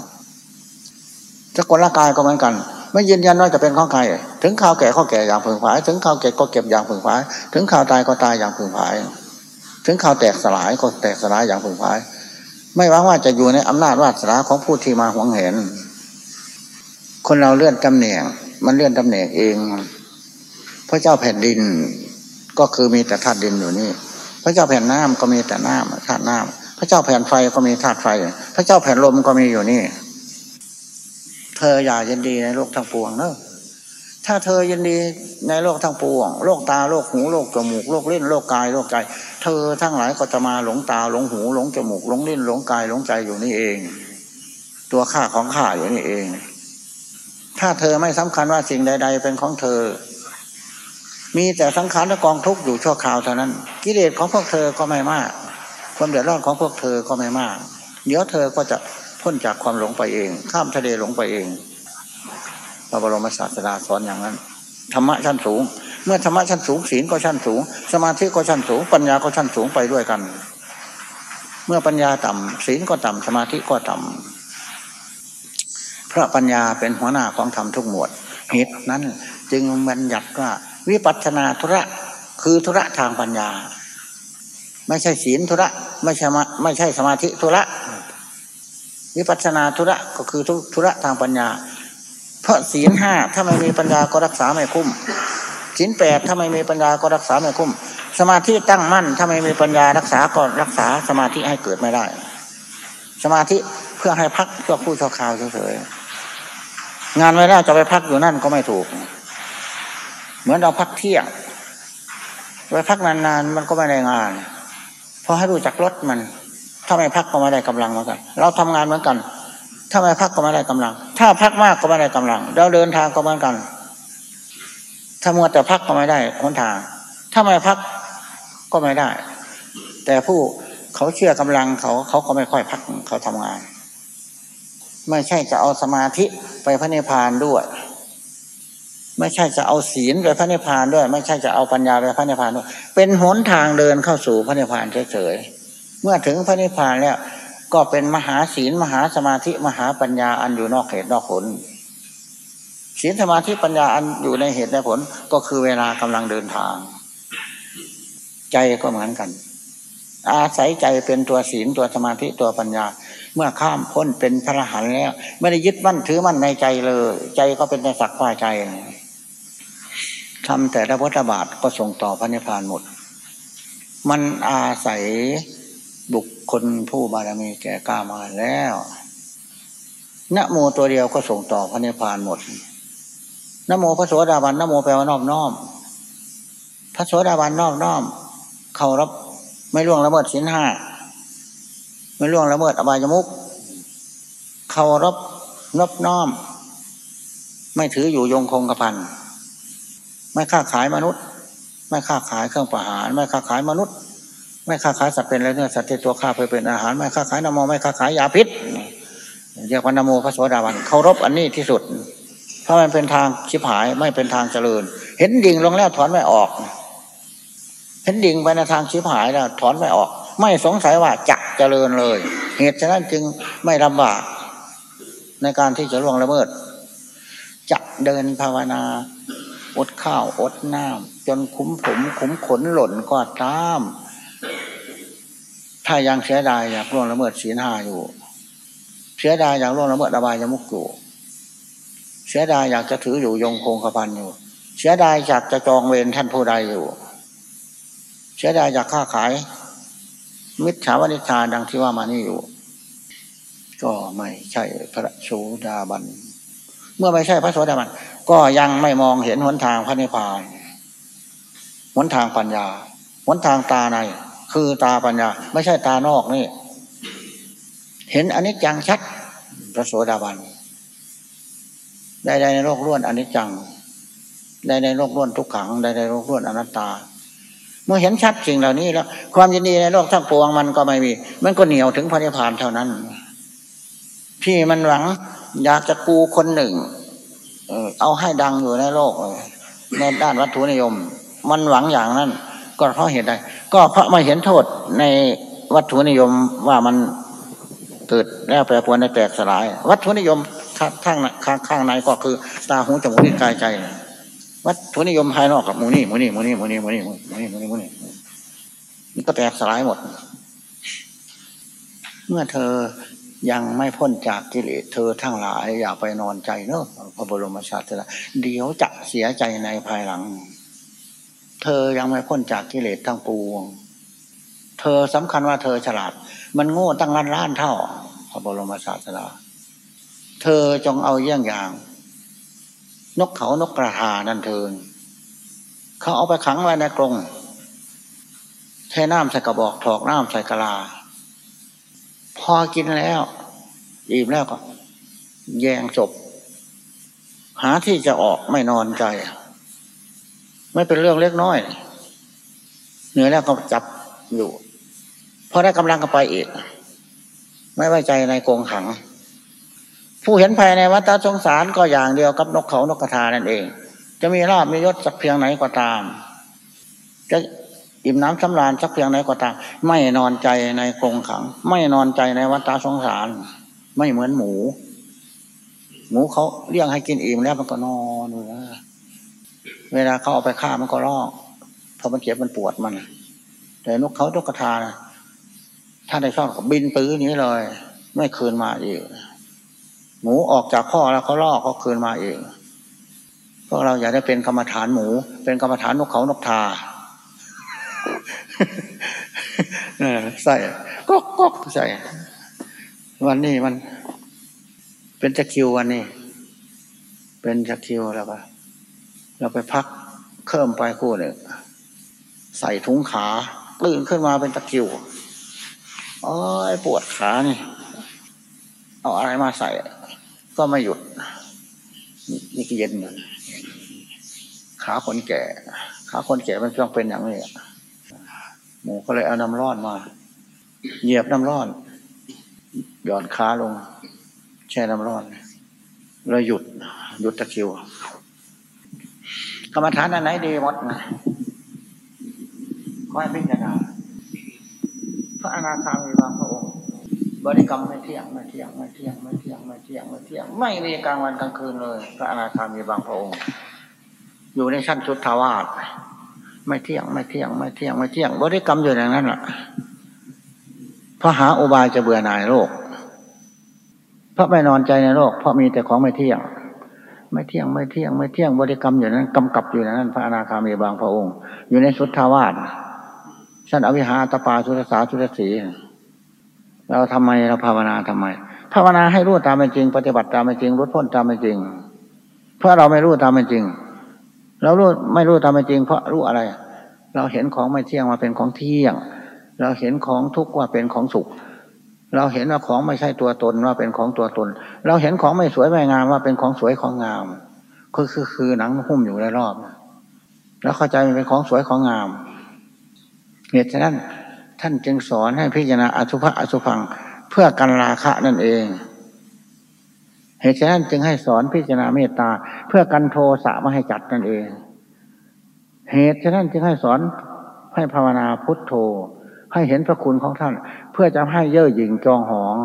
จะกลร่างกายก็เหมือนกัน ไม่ยืนยันว่าจะเป็นของใคร ถึงข่าวแก่ก็แก่อย่างผึ่งผาย ถึงข่าวเก็บก็เก็บอย่างผึ่งผาย ถึงข่าวตายก็ตายอย่างผึ่งผาย ถึงข่าวแตกสลายก็แตกสลายอย่างผึ่งผาย ไม่วังว่าจะอยู่ในอำนาจวาสนาของผู้ที่มาหวงเห็น คนเราเลื่อนตำแหน่ง มันเลื่อนตำแหน่งเอง พระเจ้าแผ่นดินก็คือมีแต่ธาตุดินอยู่นี่ พระเจ้าแผ่นน้ำก็มีแต่น้ำธาตุน้ำ ระเจ้าแผ่นไฟก็มีธาตุไฟ พระเจ้าแผ่นลมก็มีอยู่นี่ เธออย่ายินดีในโลกทั้งปวงเนอะถ้าเธอยินดีในโลกทั้งปวง โลกตาโลกหูโลกจมูกโลกเล่นโลกกายโลกใจ เธอทั้งหลายก็จะมาหลงตาหลงหูหลงจมูกหลงเล่นหลงกายหลงใจอยู่นี่เอง ตัวข้าของข้าอยู่นี่เอง ถ้าเธอไม่สำคัญว่าสิ่งใด ๆ เป็นของเธอ มีแต่สังขารและกองทุกข์อยู่ชั่วคราวเท่านั้น กิเลสของพวกเธอก็ไม่มาก ความเดือดร้อนของพวกเธอก็ไม่มาก เดี๋ยวเธอก็จะพ้นจากความหลงไปเอง ข้ามทะเลหลงไปเองพระบรมศาสดาสอนอย่างนั้นธรรมะชั้นสูง เมื่อธรรมะชั้นสูงศีลก็ชั้นสูง สมาธิก็ชั้นสูง ปัญญาก็ชั้นสูงไปด้วยกัน เมื่อปัญญาต่ำศีลก็ต่ำสมาธิก็ต่ำพระปัญญาเป็นหัวหน้าของธรรมทุกหมวดเหตุนั้นจึงบัญญัติว่าวิปัสนาธุระคือธุระทางปัญญา ไม่ใช่ศีลธุระ ไม่ใช่ไม่ใช่สมาธิธุระวิปัสนาธุระก็คือธุระทางปัญญา เพราะศีลห้าถ้าไม่มีปัญญาก็รักษาไม่คุ้มศีลแปดถ้าไม่มีปัญญาก็รักษาไม่คุ้มสมาธิตั้งมั่น ถ้าไม่มีปัญญารักษาก็รักษาสมาธิให้เกิดไม่ได้ สมาธิเพื่อให้พักชั่วคู่ชั่วคราวเฉยๆงานไม่ได้จะไปพักอยู่นั่นก็ไม่ถูก เหมือนเราพักเที่ยงไปพักนานๆมันก็ไม่ได้งาน พราะให้รู้จักลดมัน ถ้าไม่พักก็ไม่ได้กำลังเหมือนกัน เราทำงานเหมือนกัน ถ้าไม่พักก็ไม่ได้กำลัง ถ้าพักมากก็ไม่ได้กำลัง เราเดินทางก็เหมือนกัน ถ้ามัวแต่พักก็ไม่ได้หนทาง ถ้าไม่พักก็ไม่ได้ แต่ผู้เขาเชื่อกำลังเขาเขาก็ไม่ค่อยพักเขาทำงาน ไม่ใช่จะเอาสมาธิไปพระนิพพานด้วย ไม่ใช่จะเอาศีลไปพระนิพพานด้วย ไม่ใช่จะเอาปัญญาไปพระนิพพานด้วย เป็นหนทางเดินเข้าสู่พระนิพพานเฉยๆ เมื่อถึงพระนิพพานแล้วก็เป็นมหาศีลมหาสมาธิมหาปัญญาอันอยู่นอกเหตุนอกผลศีลสมาธิปัญญาอันอยู่ในเหตุในผลก็คือเวลากำลังเดินทาง ใจก็เหมือนกัน อาศัยใจเป็นตัวศีลตัวสมาธิตัวปัญญา เมื่อข้ามพ้นเป็นพระหันแล้ว ไม่ได้ยึดมั่นถือมั่นในใจเลย ใจก็เป็นแต่สักว่าใจ ทำแต่ละพุทธบาทก็ส่งต่อพระนิพพานหมด มันอาศัยบุคคลผู้บารมีแก่กล้ามาแล้วนะโมตัวเดียวก็ส่งต่อพระนิพพานหมดนะโมพระโสดาบันนะโมแปลว่านอบน้อม พระโสดาบันนอบน้อม เขารับไม่ล่วงละเมิดสินห้าไม่ล่วงละเมิดอบายมุกเขารับนอบน้อม ไม่ถืออยู่ยงคงกระพัน ไม่ค้าขายมนุษย์ ไม่ค้าขายเครื่องประหาร ไม่ค้าขายมนุษย์ ไม่ค้าขายสัตว์เป็นและเนื้อสัตว์ที่ตัวข้าเพื่อเป็นอาหาร ไม่ค้าขายนโมไม่ค้าขายยาพิษเรียกว่านโมพระโสดาบันเคารพอันนี้ที่สุด เพราะมันเป็นทางชิบหายไม่เป็นทางเจริญ เห็นดิ่งลงแล้วถอนไม่ออก เห็นดิ่งไปในทางชิบหายแล้วถอนไม่ออก ไม่สงสัยว่าจะเจริญเลย เหตุฉะนั้นจึงไม่ลำบากในการที่จะล่วงละเมิดจะเดินภาวนา อดข้าวอดน้ำจนคุ้มผมคุ้มขนหล่นก็ตาม ถ้ายังเสียดายอยากล่วงละเมิดศีลห้าอยู่ เสียดายอยากล่วงละเมิดอบายมุกอยู่ เสียดายอยากจะถืออยู่ยงคงกระพันอยู่ เสียดายอยากจะจองเวรท่านผู้ใดอยู่ เสียดายอยากค้าขาย มิจฉาวณิชาดังที่ว่ามานี่อยู่ ก็ไม่ใช่พระโสดาบัน เมื่อไม่ใช่พระโสดาบัน ก็ยังไม่มองเห็นหนทางพระนิพพานหนทางปัญญาหนทางตาใน คือตาปัญญา ไม่ใช่ตานอกนี่ เห็นอนิจจังชัดพระโสดาบันได้ในโลกล้วนอนิจจังได้ในโลกล้วนทุกขังได้ในโลกล้วนอนัตตา เมื่อเห็นชัดสิ่งเหล่านี้แล้ว ความยินดีในโลกทั้งปวงมันก็ไม่มี มันก็เหนียวถึงพระนิพพานเท่านั้น ที่มันหวังอยากจะกูคนหนึ่ง เอาให้ดังอยู่ในโลก ในด้านวัตถุนิยม มันหวังอย่างนั้น ก็เพราะเหตุใดก็เพราะไม่เห็นโทษในวัตถุนิยมว่ามันเกิดแล้วแปรปรวนในแตกสลาย วัตถุนิยมข้างข้างข้างในก็คือ ตาหูจมูกลิ้นกายใจวัตถุนิยมภายนอกกับมูนี่มูนี่มูนี่มูนี่มูนี่มูนี่มูนี่มูนี่นี่ก็แตกสลายหมด เมื่อเธอ ยังไม่พ้นจากกิเลสเธอทั้งหลาย อย่าไปนอนใจเนอะพระบรมศาสดาเดี๋ยวจะเสียใจในภายหลัง เธอยังไม่พ้นจากกิเลสทั้งปวง เธอสำคัญว่าเธอฉลาด มันโง่ตั้งล้านล้านเท่า พระบรมศาสดาเธอจงเอาเยี่ยงอย่าง นกเขานกกระหานั่นเถินเขาเอาไปขังไว้ในกรงเทน้ำใส่กระบอกถอกน้ำใส่กะลา พอกินแล้วอิ่มแล้วก็ แยงจบ หาที่จะออกไม่นอนใจ ไม่เป็นเรื่องเล็กน้อย เหนื่อยแล้วก็จับอยู่พอได้กำลังก็ไปอีก ไม่ไว้ใจในกงขัง ผู้เห็นภายในวัฏสงสารก็อย่างเดียวกับนกเขานกกระทานั่นเอง จะมีลาบมียศสักเพียงไหนก็ตามจะ อิ่มน้ำสำราญสักเพียงไหนก็ตามไม่นอนใจในกรงขัง ไม่นอนใจในวัฏสงสาร ไม่เหมือนหมู หมูเขาเลี้ยงให้กินอิ่มแล้วมันก็นอนอยู่นะเวลาเขาเอาไปฆ่ามันก็ร้องเพราะมันเจ็บมันปวดมัน แต่นกเขานกกระทาถ้าได้ชอบก็บินปื้อนี้เลย ไม่คืนมาอีกหมูออกจากพ่อแล้วเขาล่อเขาคืนมาเองพวกเราอยากได้เป็นกรรมฐานหมู เป็นกรรมฐานนกเขานกทา ใส่ก็ก็ใส่ วันนี้มัน เป็นจะคิววันนี้ เป็นจะคิวแล้วก็เราไปพักเพิ่มไปคู่หนึ่งใส่ถุงขาตื่นขึ้นมาเป็นตะคิวอ๋อปวดขานี่ เอาอะไรมาใส่ ก็ไม่หยุด นี่ก็เย็นขาคนแก่ ขาคนแก่มันต้องเป็นอย่างนี้ หมูก็เลยเอาน้ำร้อนมา เหยียบน้ำร้อน หย่อนขาลง แช่น้ำร้อนเลยหยุดหยุดตะคิวกรรมฐานอันไหนดีหมดนะค่อยพิจารณาพระอนาคามีบางพระองค์บริกรรมไม่เที่ยงไม่เที่ยงไม่เที่ยงไม่เที่ยงไม่เที่ยงไม่เที่ยง ไม่มีกลางวันกลางคืนเลย พระอนาคามีบางพระองค์ อยู่ในชั้นชุดทาวาส ไม่เที่ยงไม่เที่ยงไม่เที่ยงไม่เที่ยงบริกรรมอยู่อย่างนั้นแหละพระหาอุบายจะเบื่อหน่ายโลก เพราะไม่นอนใจในโลก เพราะมีแต่ของไม่เที่ยง ไม่เที่ยงไม่เที่ยงไม่เที่ยงบริกรรมอยู่นั้นกำกับอยู่นั้น พระอนาคามีบางพระองค์ อยู่ในสุทธาวาสชั้นอวิหาตปาสุรสาสุรสีเราทำไมเราภาวนาทำไม ภาวนาให้รู้ตามเป็นจริง ปฏิบัติตามเป็นจริงรู้พ้นตามเป็นจริง เพราะเราไม่รู้ตามเป็นจริง เรารู้ไม่รู้ตามเป็นจริงเพราะรู้อะไร เราเห็นของไม่เที่ยงมาเป็นของเที่ยง เราเห็นของทุกข์ว่าเป็นของสุข เราเห็นว่าของไม่ใช่ตัวตนว่าเป็นของตัวตน เราเห็นของไม่สวยไม่งามว่าเป็นของสวยของงามคือคือคือหนังหุ้มอยู่ในรอบ แล้วเข้าใจมันเป็นของสวยของงามเหตุฉะนั้นท่านจึงสอนให้พิจารณาอสุภะอสุพัง เพื่อกันราคะนั่นเอง เหตุฉะนั้นจึงให้สอนพิจารณาเมตตา เพื่อกันโทสะไม่ให้จัดนั่นเอง เหตุฉะนั้นจึงให้สอนให้ภาวนาพุทโธ ให้เห็นพระคุณของท่าน เพื่อจะให้เย่อหยิ่งจองหอง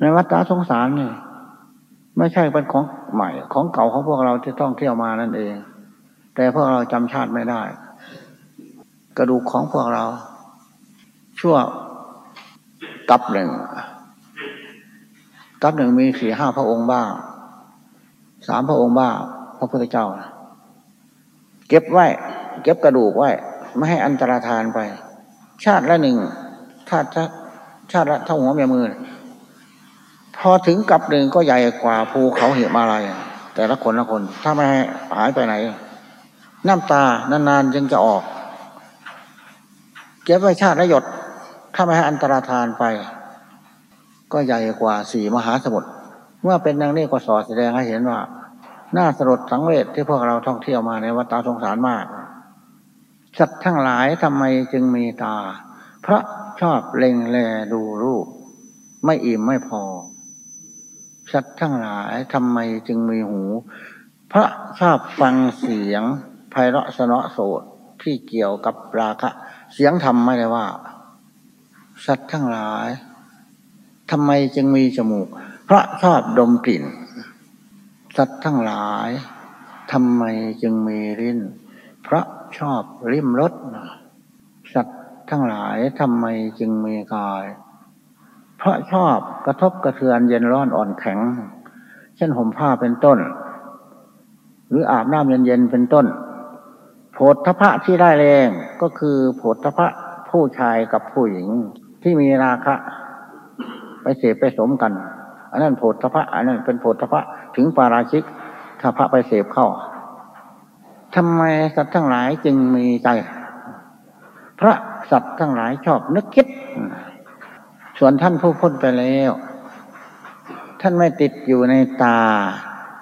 ในวัฏฏะสงสารนี่ไม่ใช่เป็นของใหม่ของเก่าของพวกเราที่ต้องเที่ยวมานั่นเอง แต่พวกเราจำชาติไม่ได้ กระดูกของพวกเรา ชั่วกับหนึ่ง กับหนึ่งมีสี่ห้าพระองค์บ้างสามพระองค์บ้างพระพุทธเจ้า เก็บไว้ เก็บกระดูกไว้ ไม่ให้อันตรธานไป ชาติละหนึ่งชาติชาติละเท่าหัวเมียมือ พอถึงกับหนึ่งก็ใหญ่กว่าภูเขาเหมาลัยแต่ละคนละคน ถ้าไม่หายไปไหน น้ำตานานๆจึงจะออก เก็บไว้ชาติละหยด ถ้าไม่ให้อันตรธานไป ก็ใหญ่กว่าสี่มหาสมุทรเมื่อเป็นดังนี้ก็สอดแสดงให้เห็นว่าน่าสลดสังเวชที่พวกเราท่องเที่ยวมาในวัดตาสงสารมากสัตว์ทั้งหลายทำไมจึงมีตา เพราะชอบเล็งแลดูรูป ไม่อิ่มไม่พอ สัตว์ทั้งหลายทำไมจึงมีหู เพราะชอบฟังเสียงไพเราะสนอโสดที่เกี่ยวกับราคะ เสียงธรรมไม่ได้ว่า สัตว์ทั้งหลาย ทำไมจึงมีจมูก เพราะชอบดมกลิ่น สัตว์ทั้งหลายทำไมจึงมีริ้น เพราะชอบริมรสสัตว์ทั้งหลายทำไมจึงมีกาย เพราะชอบกระทบกระเทือนเย็นร้อนอ่อนแข็ง เช่นห่มผ้าเป็นต้น หรืออาบน้ำเย็นๆเป็นต้นโผฏฐะที่ได้แรงก็คือโผฏฐะผู้ชายกับผู้หญิงที่มีราคะ ไปเสพไปสมกัน อันนั้นโผฏฐะอันนั้นเป็นโผฏฐะถึงปาราชิกถ้าพระไปเสพเข้าทำไมสัตว์ทั้งหลายจึงมีใจ พระสัตว์ทั้งหลายชอบนึกคิด ส่วนท่านผู้พ้นไปแล้ว ท่านไม่ติดอยู่ในตา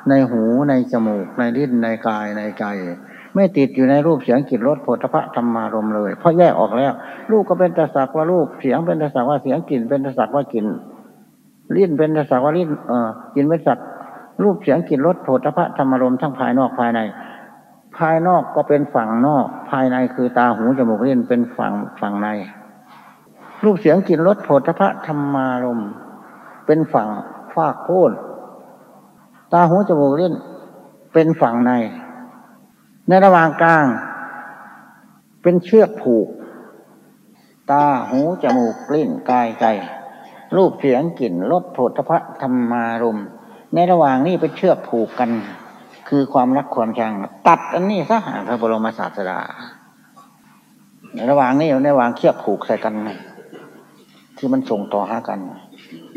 ในหูในจมูก ในลิ้นในกายในใจไม่ติดอยู่ในรูปเสียงกลิ่นรสโผฏฐะธรรมารมเลย เพราะแยกออกแล้ว รูปก็เป็นแต่สักว่ารูปเสียงเป็นแต่สักว่าเสียงกลิ่นเป็นแต่สักว่ากลิ่น ลิ้นเป็นสักว่าลิ้นเออกินเป็นสักรูปเสียงกลิ่นรสโผฏฐะธรรมารมทั้งภายนอกภายใน ภายนอกก็เป็นฝั่งนอก ภายในคือตาหูจมูกลิ้นเป็นฝั่งฝั่งใน รูปเสียงกลิ่นรสโผฏฐะธรรมารมเป็นฝั่งฟากโคนตาหูจมูกเล่นเป็นฝั่งใน ในระหว่างกลาง เป็นเชือกผูก ตาหูจมูกเล่นกายใจ รูปเสียงกลิ่นรสโผฏฐะธรรมารมในระหว่างนี้เป็นเชื่อผูกกัน คือความรักความชัง ตัดอันนี้ซะพระบรมศาสดาในระหว่างนี้ในระหว่างเชือกผูกใส่กัน ที่มันส่งต่อหากัน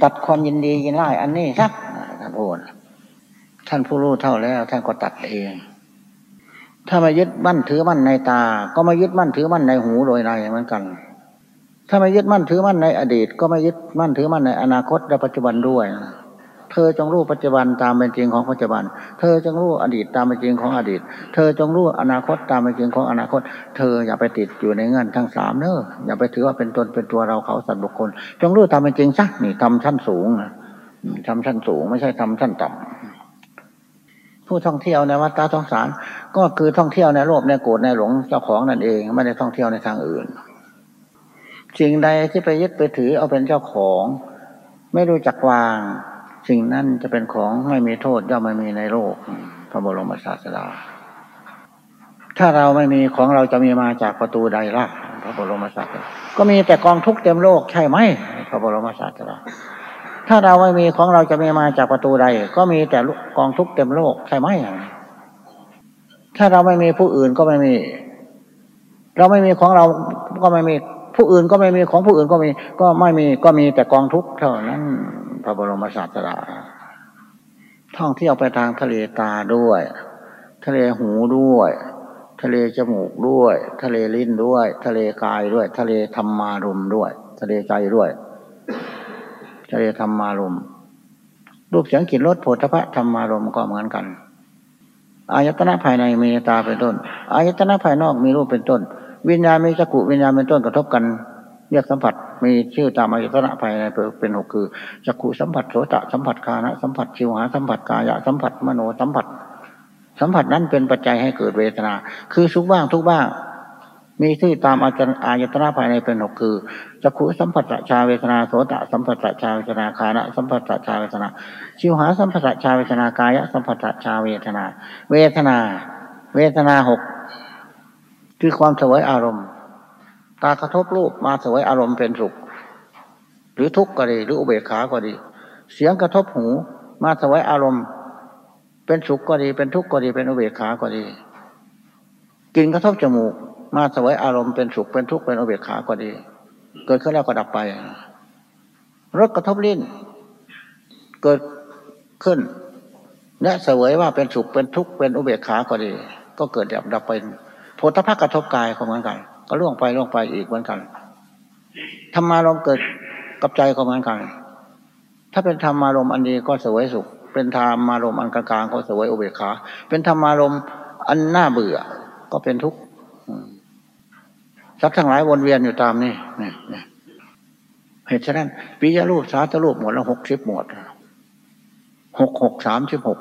ตัดความยินดียินไล่อันนี้สักท่านพูดท่านผู้รู้เท่าแล้ว ท่านก็ตัดเอง ถ้ามายึดมั่นถือมั่นในตา ก็มายึดมั่นถือมั่นในหูโดยในเหมือนกัน ถ้าไม่ยึดมั่นถือมั่นในอดีต ก็ไม่ยึดมั่นถือมั่นในอนาคตและปัจจุบันด้วย เธอจงรู้ปัจจุบันตามเป็นจริงของปัจจุบัน เธอจงรู้อดีตตามเป็นจริงของอดีต เธอจงรู้อนาคตตามเป็นจริงของอนาคต เธออย่าไปติดอยู่ในเงื่อนทั้งสามเนอะอย่าไปถือว่าเป็นตนเป็นตัวเราเขาสัตว์บุคคล จงรู้ตามเป็นจริงซะนี่ทำชั้นสูงทำชั้นสูงไม่ใช่ทำชั้นต่ำผู้ท่องเที่ยวในวัดตาสงสาร ก็คือท่องเที่ยวในโลภในโกรธในหลงเจ้าของนั่นเอง ไม่ได้ท่องเที่ยวในทางอื่น สิ่งใดที่ไปยึดไปถือเอาเป็นเจ้าของ ไม่รู้จักวาง สิ่งนั้นจะเป็นของไม่มีโทษย่อมไม่มีในโลก พระบรมศาสดา ถ้าเราไม่มีของเราจะมีมาจากประตูใดล่ะพระบรมศาสดาก็มีแต่กองทุกเต็มโลกใช่ไหมพระบรมศาสดาถ้าเราไม่มีของเราจะมีมาจากประตูใด ก็มีแต่กองทุกเต็มโลกใช่ไหมถ้าเราไม่มีผู้อื่นก็ไม่มี เราไม่มีของเราก็ไม่มี ผู้อื่นก็ไม่มีของผู้อื่นก็มีก็ไม่มีก็มีแต่กองทุกข์เท่านั้น พระบรมศาสดาท่องเที่ยวไปทางทะเลตาด้วย ทะเลหูด้วย ทะเลจมูกด้วย ทะเลลิ้นด้วย ทะเลกายด้วย ทะเลธรรมารมด้วย ทะเลใจด้วย ทะเลธรรมารมรูปเสียงกลิ่นรสโผฏฐะธรรมารมก็เหมือนกันอายตนะภายในมีตาเป็นต้นอายตนะภายนอกมีรูปเป็นต้น วิญญาณมีจักรุวิญญาณเป็นต้นกระทบกันเรียกสัมผัสมีชื่อตามอายตนะภายในเป็นหกคือจักขุสัมผัสโสตสัมผัสคานะสัมผัสชิวหาสัมผัสกายะสัมผัสมโนสัมผัส สัมผัสนั้นเป็นปัจจัยให้เกิดเวทนา คือสุขบ้างทุกบ้าง มีชื่อตามอายตนะภายในเป็นหกคือจักขุสัมผัสชาเวทนาโสตสัมผัสชาเวทนาคานะสัมผัสชาเวทนา ชิวหาสัมผัสชาเวทนากายะสัมผัสชาเวทนา เวทนา เวทนาหก คือความสวยอารมณ์ ตากระทบรูปมาสวยอารมณ์เป็นสุข หรือทุกข์ก็ดี หรืออุเบกขาก็ดี เสียงกระทบหูมาสวยอารมณ์ เป็นสุขก็ดี เป็นทุกข์ก็ดีเป็นอุเบกขาก็ดีกลิ่นกระทบจมูก มาสวยอารมณ์เป็นสุขเป็นทุกข์เป็นอุเบกขาก็ดี เกิดขึ้นแล้วก็ดับไปรสกระทบลิ้นเกิดขึ้นและเสวยว่าเป็นสุขเป็นทุกข์เป็นอุเบกขาก็ดี ก็เกิดดับดับไป โพธพกระทบกายก็เหมือนกัน ก็ล่วงไปล่วงไปอีกเหมือนกันธรรมารมเกิดกับใจก็เหมือนกัน ถ้าเป็นธรรมารมอันดีก็สวยสุข เป็นธรรมารมอันกลางๆก็สวยอุเบกขา เป็นธรรมารมอันน่าเบื่อ ก็เป็นทุกข์สักทั้งหลายวนเวียนอยู่ตามนี่นี่เหตุฉะนั้นปิยรูปสาธรูปหมดแล้วหกสิบหมวดหกหกสามสิบหก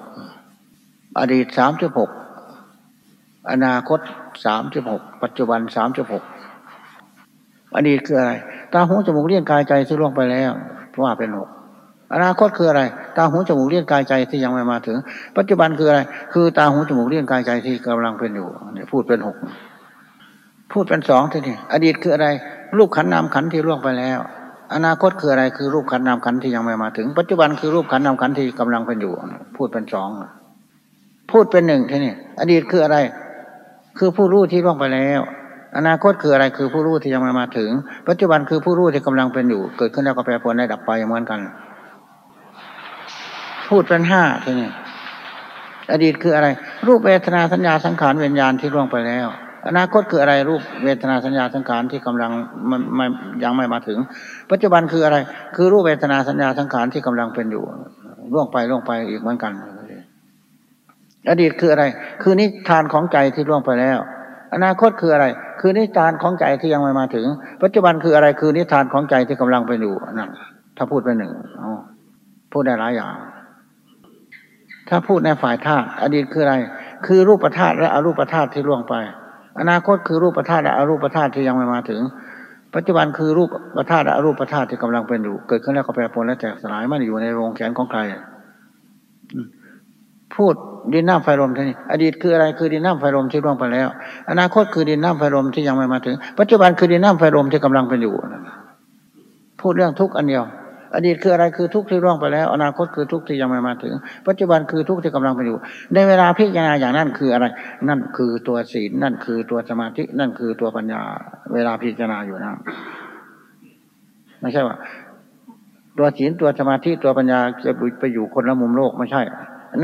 อดีตสามสิบหกอนาคต สามสิบหกปัจจุบันสามสิบหกอดีตคืออะไร ตาหูจมูกเลี้ยงกายใจที่ล่วงไปแล้วว่าเป็นหกอนาคตคืออะไร ตาหูจมูกเลี้ยงกายใจที่ยังไม่มาถึง ปัจจุบันคืออะไร คือตาหูจมูกเลี้ยงกายใจที่กำลังเป็นอยู่เนี่ยพูดเป็นหกพูดเป็นสองทีนี้อดีตคืออะไร รูปขันนามขันที่ล่วงไปแล้ว อนาคตคืออะไรคือรูปขันนามขันที่ยังไม่มาถึง ปัจจุบันคือรูปขันนามขันที่กำลังเป็นอยู่ พูดเป็นสองพูดเป็นหนึ่งทีนี้อดีตคืออะไร คือผู้รู้ที่ล่วงไปแล้ว อนาคตคืออะไรคือผู้รู้ที่ยังไม่มาถึง ปัจจุบันคือผู้รู้ที่กำลังเป็นอยู่ เกิดขึ้นแล้วก็แปรปรวนได้ดับไปเหมือนกัน พูดเป็นห้าทีนี้อดีตคืออะไร รูปเวทนาสัญญาสังขารเวียนญาณที่ล่วงไปแล้ว อนาคตคืออะไรรูปเวทนาสัญญาสังขารที่กำลังม่ไม่ยังไม่มาถึง ปัจจุบันคืออะไร คือรูปเวทนาสัญญาสังขารที่กำลังเป็นอยู่ล่วงไปล่วงไปอีกเหมือนกัน อดีตคืออะไร คือนิทานของใจที่ล่วงไปแล้ว อนาคตคืออะไร คือนิทานของใจที่ยังไม่มาถึง ปัจจุบันคืออะไร คือนิทานของใจที่กำลังไปอยู่นั่นถ้าพูดไปหนึ่งพูดได้หลายอย่าง ถ้าพูดในฝ่ายธาตุอดีตคืออะไร คือรูปธาตุและอรูปธาตุที่ล่วงไป อนาคตคือรูปธาตุและอรูปธาตุที่ยังไม่มาถึง ปัจจุบันคือรูปธาตุและอรูปธาตุที่กำลังเป็นอยู่ เกิดขึ้นแล้วก็แปรปรวนและแตกสลายไม่อยู่ในโรงแขนของใครพูด ดินน้ำไฟลมที่นี่อดีตคืออะไรคือดินน้ำไฟลมที่ล่วงไปแล้ว อนาคตคือดินน้ำไฟลมที่ยังไม่มาถึง ปัจจุบันคือดินน้ำไฟลมที่กำลังเป็นอยู่ พูดเรื่องทุกข์อันเดียว อดีตคืออะไรคือทุกข์ที่ล่วงไปแล้ว อนาคตคือทุกข์ที่ยังไม่มาถึง ปัจจุบันคือทุกข์ที่กำลังเป็นอยู่ ในเวลาพิจารณาอย่างนั้นคืออะไร นั่นคือตัวศีลนั่นคือตัวสมาธินั่นคือตัวปัญญา เวลาพิจารณาอยู่นะไม่ใช่ว่าตัวศีลตัวสมาธิตัวปัญญาจะไปอยู่คนละมุมโลกไม่ใช่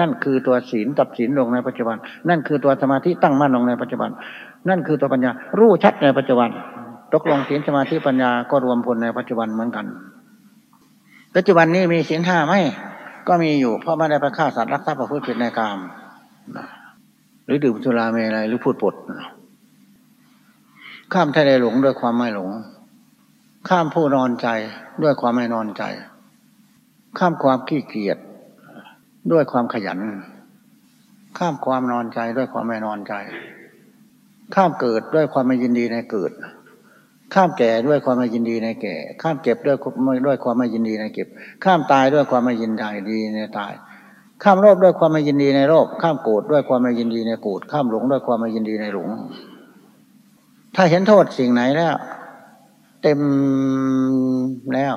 นั่นคือตัวศีลตัดศีลลงในปัจจุบัน นั่นคือตัวสมาธิตั้งมั่นลงในปัจจุบัน นั่นคือตัวปัญญารู้ชัดในปัจจุบัน ตกลงศีลสมาธิปัญญาก็รวมพลในปัจจุบันเหมือนกัน ปัจจุบันนี้มีศีลห้าไหมก็มีอยู่ เพราะไม่ได้ไปฆ่าสัตว์รักทรัพย์ประพฤติผิดในกามหรือดื่มสุราเมลัยหรือพูดปดข้ามทะเลหลงด้วยความไม่หลง ข้ามผู้นอนใจด้วยความไม่นอนใจ ข้ามความขี้เกียจ ด้วยความขยัน ข้ามความนอนใจด้วยความไม่นอนใจ ข้ามเกิดด้วยความไม่ยินดีในเกิด ข้ามแก่ด้วยความไม่ยินดีในแก่ ข้ามเก็บด้วยด้วยความไม่ยินดีในเก็บ ข้ามตายด้วยความไม่ยินดีในตาย ข้ามโลภด้วยความไม่ยินดีในโลภข้ามโกรธด้วยความไม่ยินดีในโกรธข้ามหลงด้วยความไม่ยินดีในหลง ถ้าเห็นโทษสิ่งไหนแล้ว เต็มแล้ว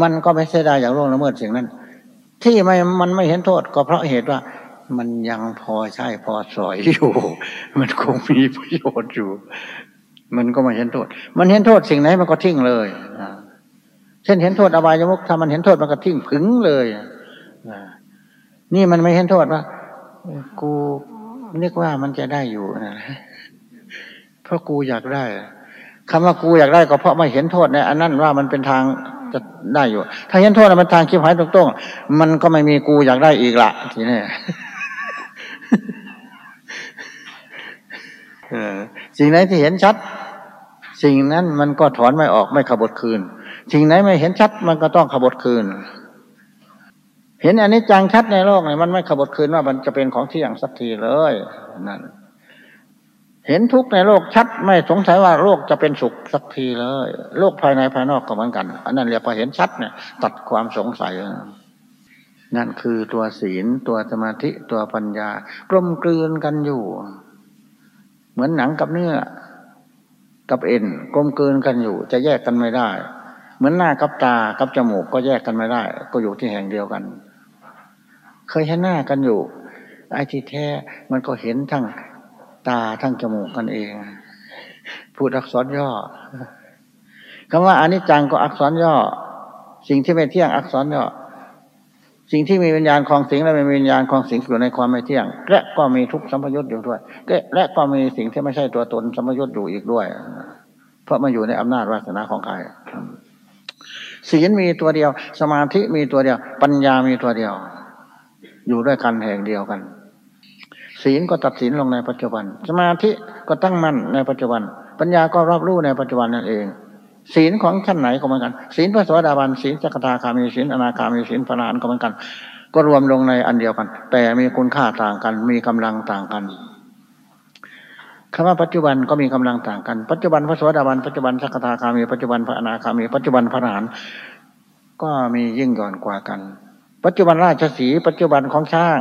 มันก็ไม่เสียดายอย่างล่วงละเมิดสิ่งนั้น ที่ไม่มันไม่เห็นโทษก็เพราะเหตุว่า มันยังพอใช่พอสอยอยู่ มันคงมีประโยชน์อยู่ มันก็ไม่เห็นโทษ มันเห็นโทษสิ่งไหนมันก็ทิ้งเลยเช่นเห็นโทษอบายมุกถ้ามันเห็นโทษมันก็ทิ้งผึงเลยนี่มันไม่เห็นโทษว่ากูนึกว่ามันจะได้อยู่นะเพราะกูอยากได้ คำว่ากูอยากได้ก็เพราะไม่เห็นโทษเนี่ยอันนั้นว่ามันเป็นทางจะได้อยู่ ถ้าเห็นโทษมันทางคิดหายตรงๆมันก็ไม่มีกูอยากได้อีกละทีนี้สิ่งไหนที่เห็นชัด สิ่งนั้นมันก็ถอนไม่ออกไม่ขบดคืน สิ่งไหนไม่เห็นชัด มันก็ต้องขบดคืน เห็นอันนี้จังชัดในโลกเนี่ยมันไม่ขบดคืนว่ามันจะเป็นของที่อย่างสักทีเลยนั่น เห็นทุกในโลกชัดไม่สงสัยว่าโลกจะเป็นสุขสักทีเลย โลกภายในภายนอกก็เหมือนกัน อันนั้นเรียกว่าเห็นชัดเนี่ยตัดความสงสัย นั่นคือตัวศีลตัวสมาธิตัวปัญญากลมกลืนกันอยู่ เหมือนหนังกับเนื้อ กับเอ็นกลมกลืนกันอยู่ จะแยกกันไม่ได้ เหมือนหน้ากับตากับจมูกก็แยกกันไม่ได้ ก็อยู่ที่แห่งเดียวกัน เคยเห็นหน้ากันอยู่ไอ้ที่แท้มันก็เห็นทั้ง ตาทั้งจมูกกันเอง พูดอักษรย่อคำว่าอนิจจังก็อักษรย่อ สิ่งที่ไม่เที่ยงอักษรย่อ สิ่งที่มีวิญญาณคลองสิงและไม่มีวิญญาณคลองสิงอยู่ในความไม่เที่ยง และก็มีทุกสัมพยุตอยู่ด้วยและก็มีสิ่งที่ไม่ใช่ตัวตนสัมพยุตอยู่อีกด้วย เพราะมันอยู่ในอำนาจวาสนาของใครศีลมีตัวเดียว สมาธิมีตัวเดียว ปัญญามีตัวเดียว อยู่ด้วยกันแห่งเดียวกัน ศีลก็ตัดสินลงในปัจจุบัน สมาธิก็ตั้งมั่นในปัจจุบัน ปัญญาก็รับรู้ในปัจจุบันนั่นเอง ศีลของชั้นไหนก็เหมือนกัน ศีลพระสวัสดาบันศีลสักตาคามีศีลอนาคามีศีลพระนานก็เหมือนกัน ก็รวมลงในอันเดียวกัน แต่มีคุณค่าต่างกัน มีกำลังต่างกันคำว่าปัจจุบันก็มีกำลังต่างกัน ปัจจุบันพระสวัสดาบันปัจจุบันสักตาคามีปัจจุบันพระอนาคามีปัจจุบันพระนานก็มียิ่งย่อนกว่ากัน ปัจจุบันราชสีปัจจุบันของช้าง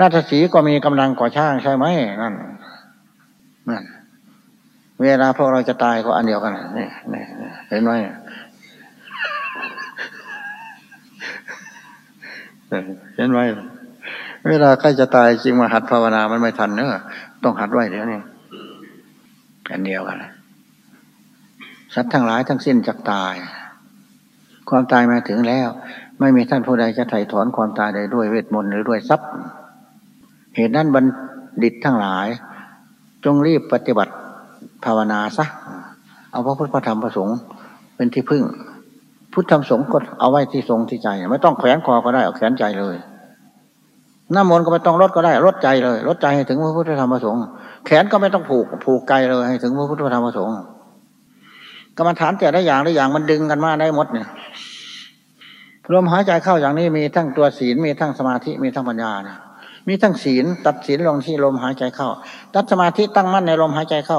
ราชสีก็มีกำลังกว่าช่างใช่ไหมนั่นนั่นเวลาพวกเราจะตายก็อันเดียวกันนี่นี่เห็นไหมเห็นไหมเวลาใกล้จะตายจริงมาหัดภาวนามันไม่ทันเนอะต้องหัดไว้เดี๋ยวนี้อันเดียวกันสัตว์ทั้งหลายทั้งสิ้นจะตาย ความตายมาถึงแล้ว ไม่มีท่านผู้ใดจะไถ่ถอนความตายใดด้วยเวทมนต์หรือด้วยทรัพย์ เหตุนั้นบัณฑิตทั้งหลาย จงรีบปฏิบัติภาวนาซะเอาพระพุทธธรรมประสงค์เป็นที่พึ่ง พุทธธรรมสงฆ์ก็เอาไว้ที่ทรงที่ใจ ไม่ต้องแขวนคอก็ได้เอาแขวนใจเลยน้ำมนต์ก็ไม่ต้องลดก็ได้ลดใจเลยลดใจให้ถึงพระพุทธธรรมประสงค์แขนก็ไม่ต้องผูกผูกไกลเลยให้ถึงพระพุทธธรรมประสงค์กรรมฐานแต่ละอย่างละอย่างมันดึงกันมาได้หมดเนี่ยลมหายใจเข้าอย่างนี้มีทั้งตัวศีลมีทั้งสมาธิมีทั้งปัญญาเนี่ย มีทั้งศีลตัดศีลลงที่ลมหายใจเข้า ตัดสมาธิตั้งมั่นในลมหายใจเข้า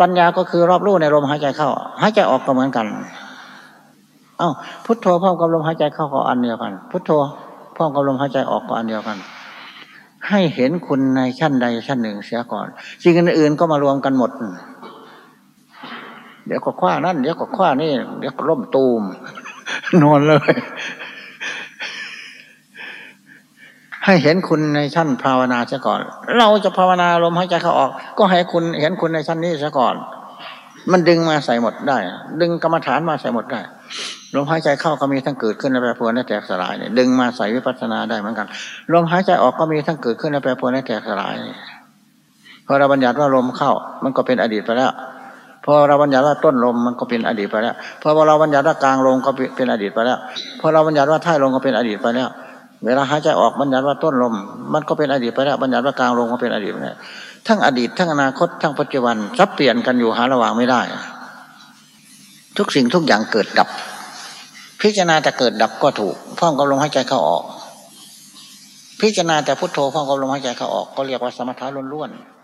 ปัญญาก็คือรอบรู้ในลมหายใจเข้า หายใจออกก็เหมือนกัน เอา้าพุทโธพร้อมกับลมหายใจเข้าก็อันเดียวกัน พุทโธพร้อมกับลมหายใจออกก็อันเดียวกัน ให้เห็นคุณในชั้นใดชั้นหนึ่งเสียก่อนสิ่งอื่นๆก็มารวมกันหมด เดี๋ยวก็คว้านั่นเดี๋ยวก็คว้านี่ เดี๋ยวก็ล่มตูมนอนเลย ให้เห็นคุณในชั้นภาวนาเสียก่อน เราจะภาวนาลมหายใจเข้าออก ก็ให้คุณเห็นคุณในชั้นนี้เสียก่อน มันดึงมาใส่หมดได้ ดึงกรรมฐานมาใส่หมดได้ลมหายใจเข้าก็มีทั้งเกิดขึ้นและแปรปรวนและแตกสลายเนี่ยดึงมาใส่วิปัสสนาได้เหมือนกันลมหายใจออกก็มีทั้งเกิดขึ้นและแปรปรวนและแตกสลายพอเราบัญญัติว่าลมเข้า มันก็เป็นอดีตไปแล้วพอเราบัญญัติว่าต้นลมมันก็เป็นอดีตไปแล้วพอเราบัญญัติว่ากลางลมก็เป็นอดีตไปแล้วพอเราบัญญัติว่าท้ายลมก็เป็นอดีตไปแล้ว เวลาหายใจออกบัญญัติว่าต้นลม มันก็เป็นอดีตไปแล้วบัญญัติว่ากลางลมก็เป็นอดีตไปแล้วทั้งอดีตทั้งอนาคตทั้งปัจจุบันซับเปลี่ยนกันอยู่หาระหว่างไม่ได้ ทุกสิ่งทุกอย่างเกิดดับ พิจารณาแต่เกิดดับก็ถูกพร้อมกับลมหายใจเข้าออก พิจารณาแต่พุทโธพร้อมกับลมหายใจเข้าออกก็เรียกว่าสมถะล้วนๆ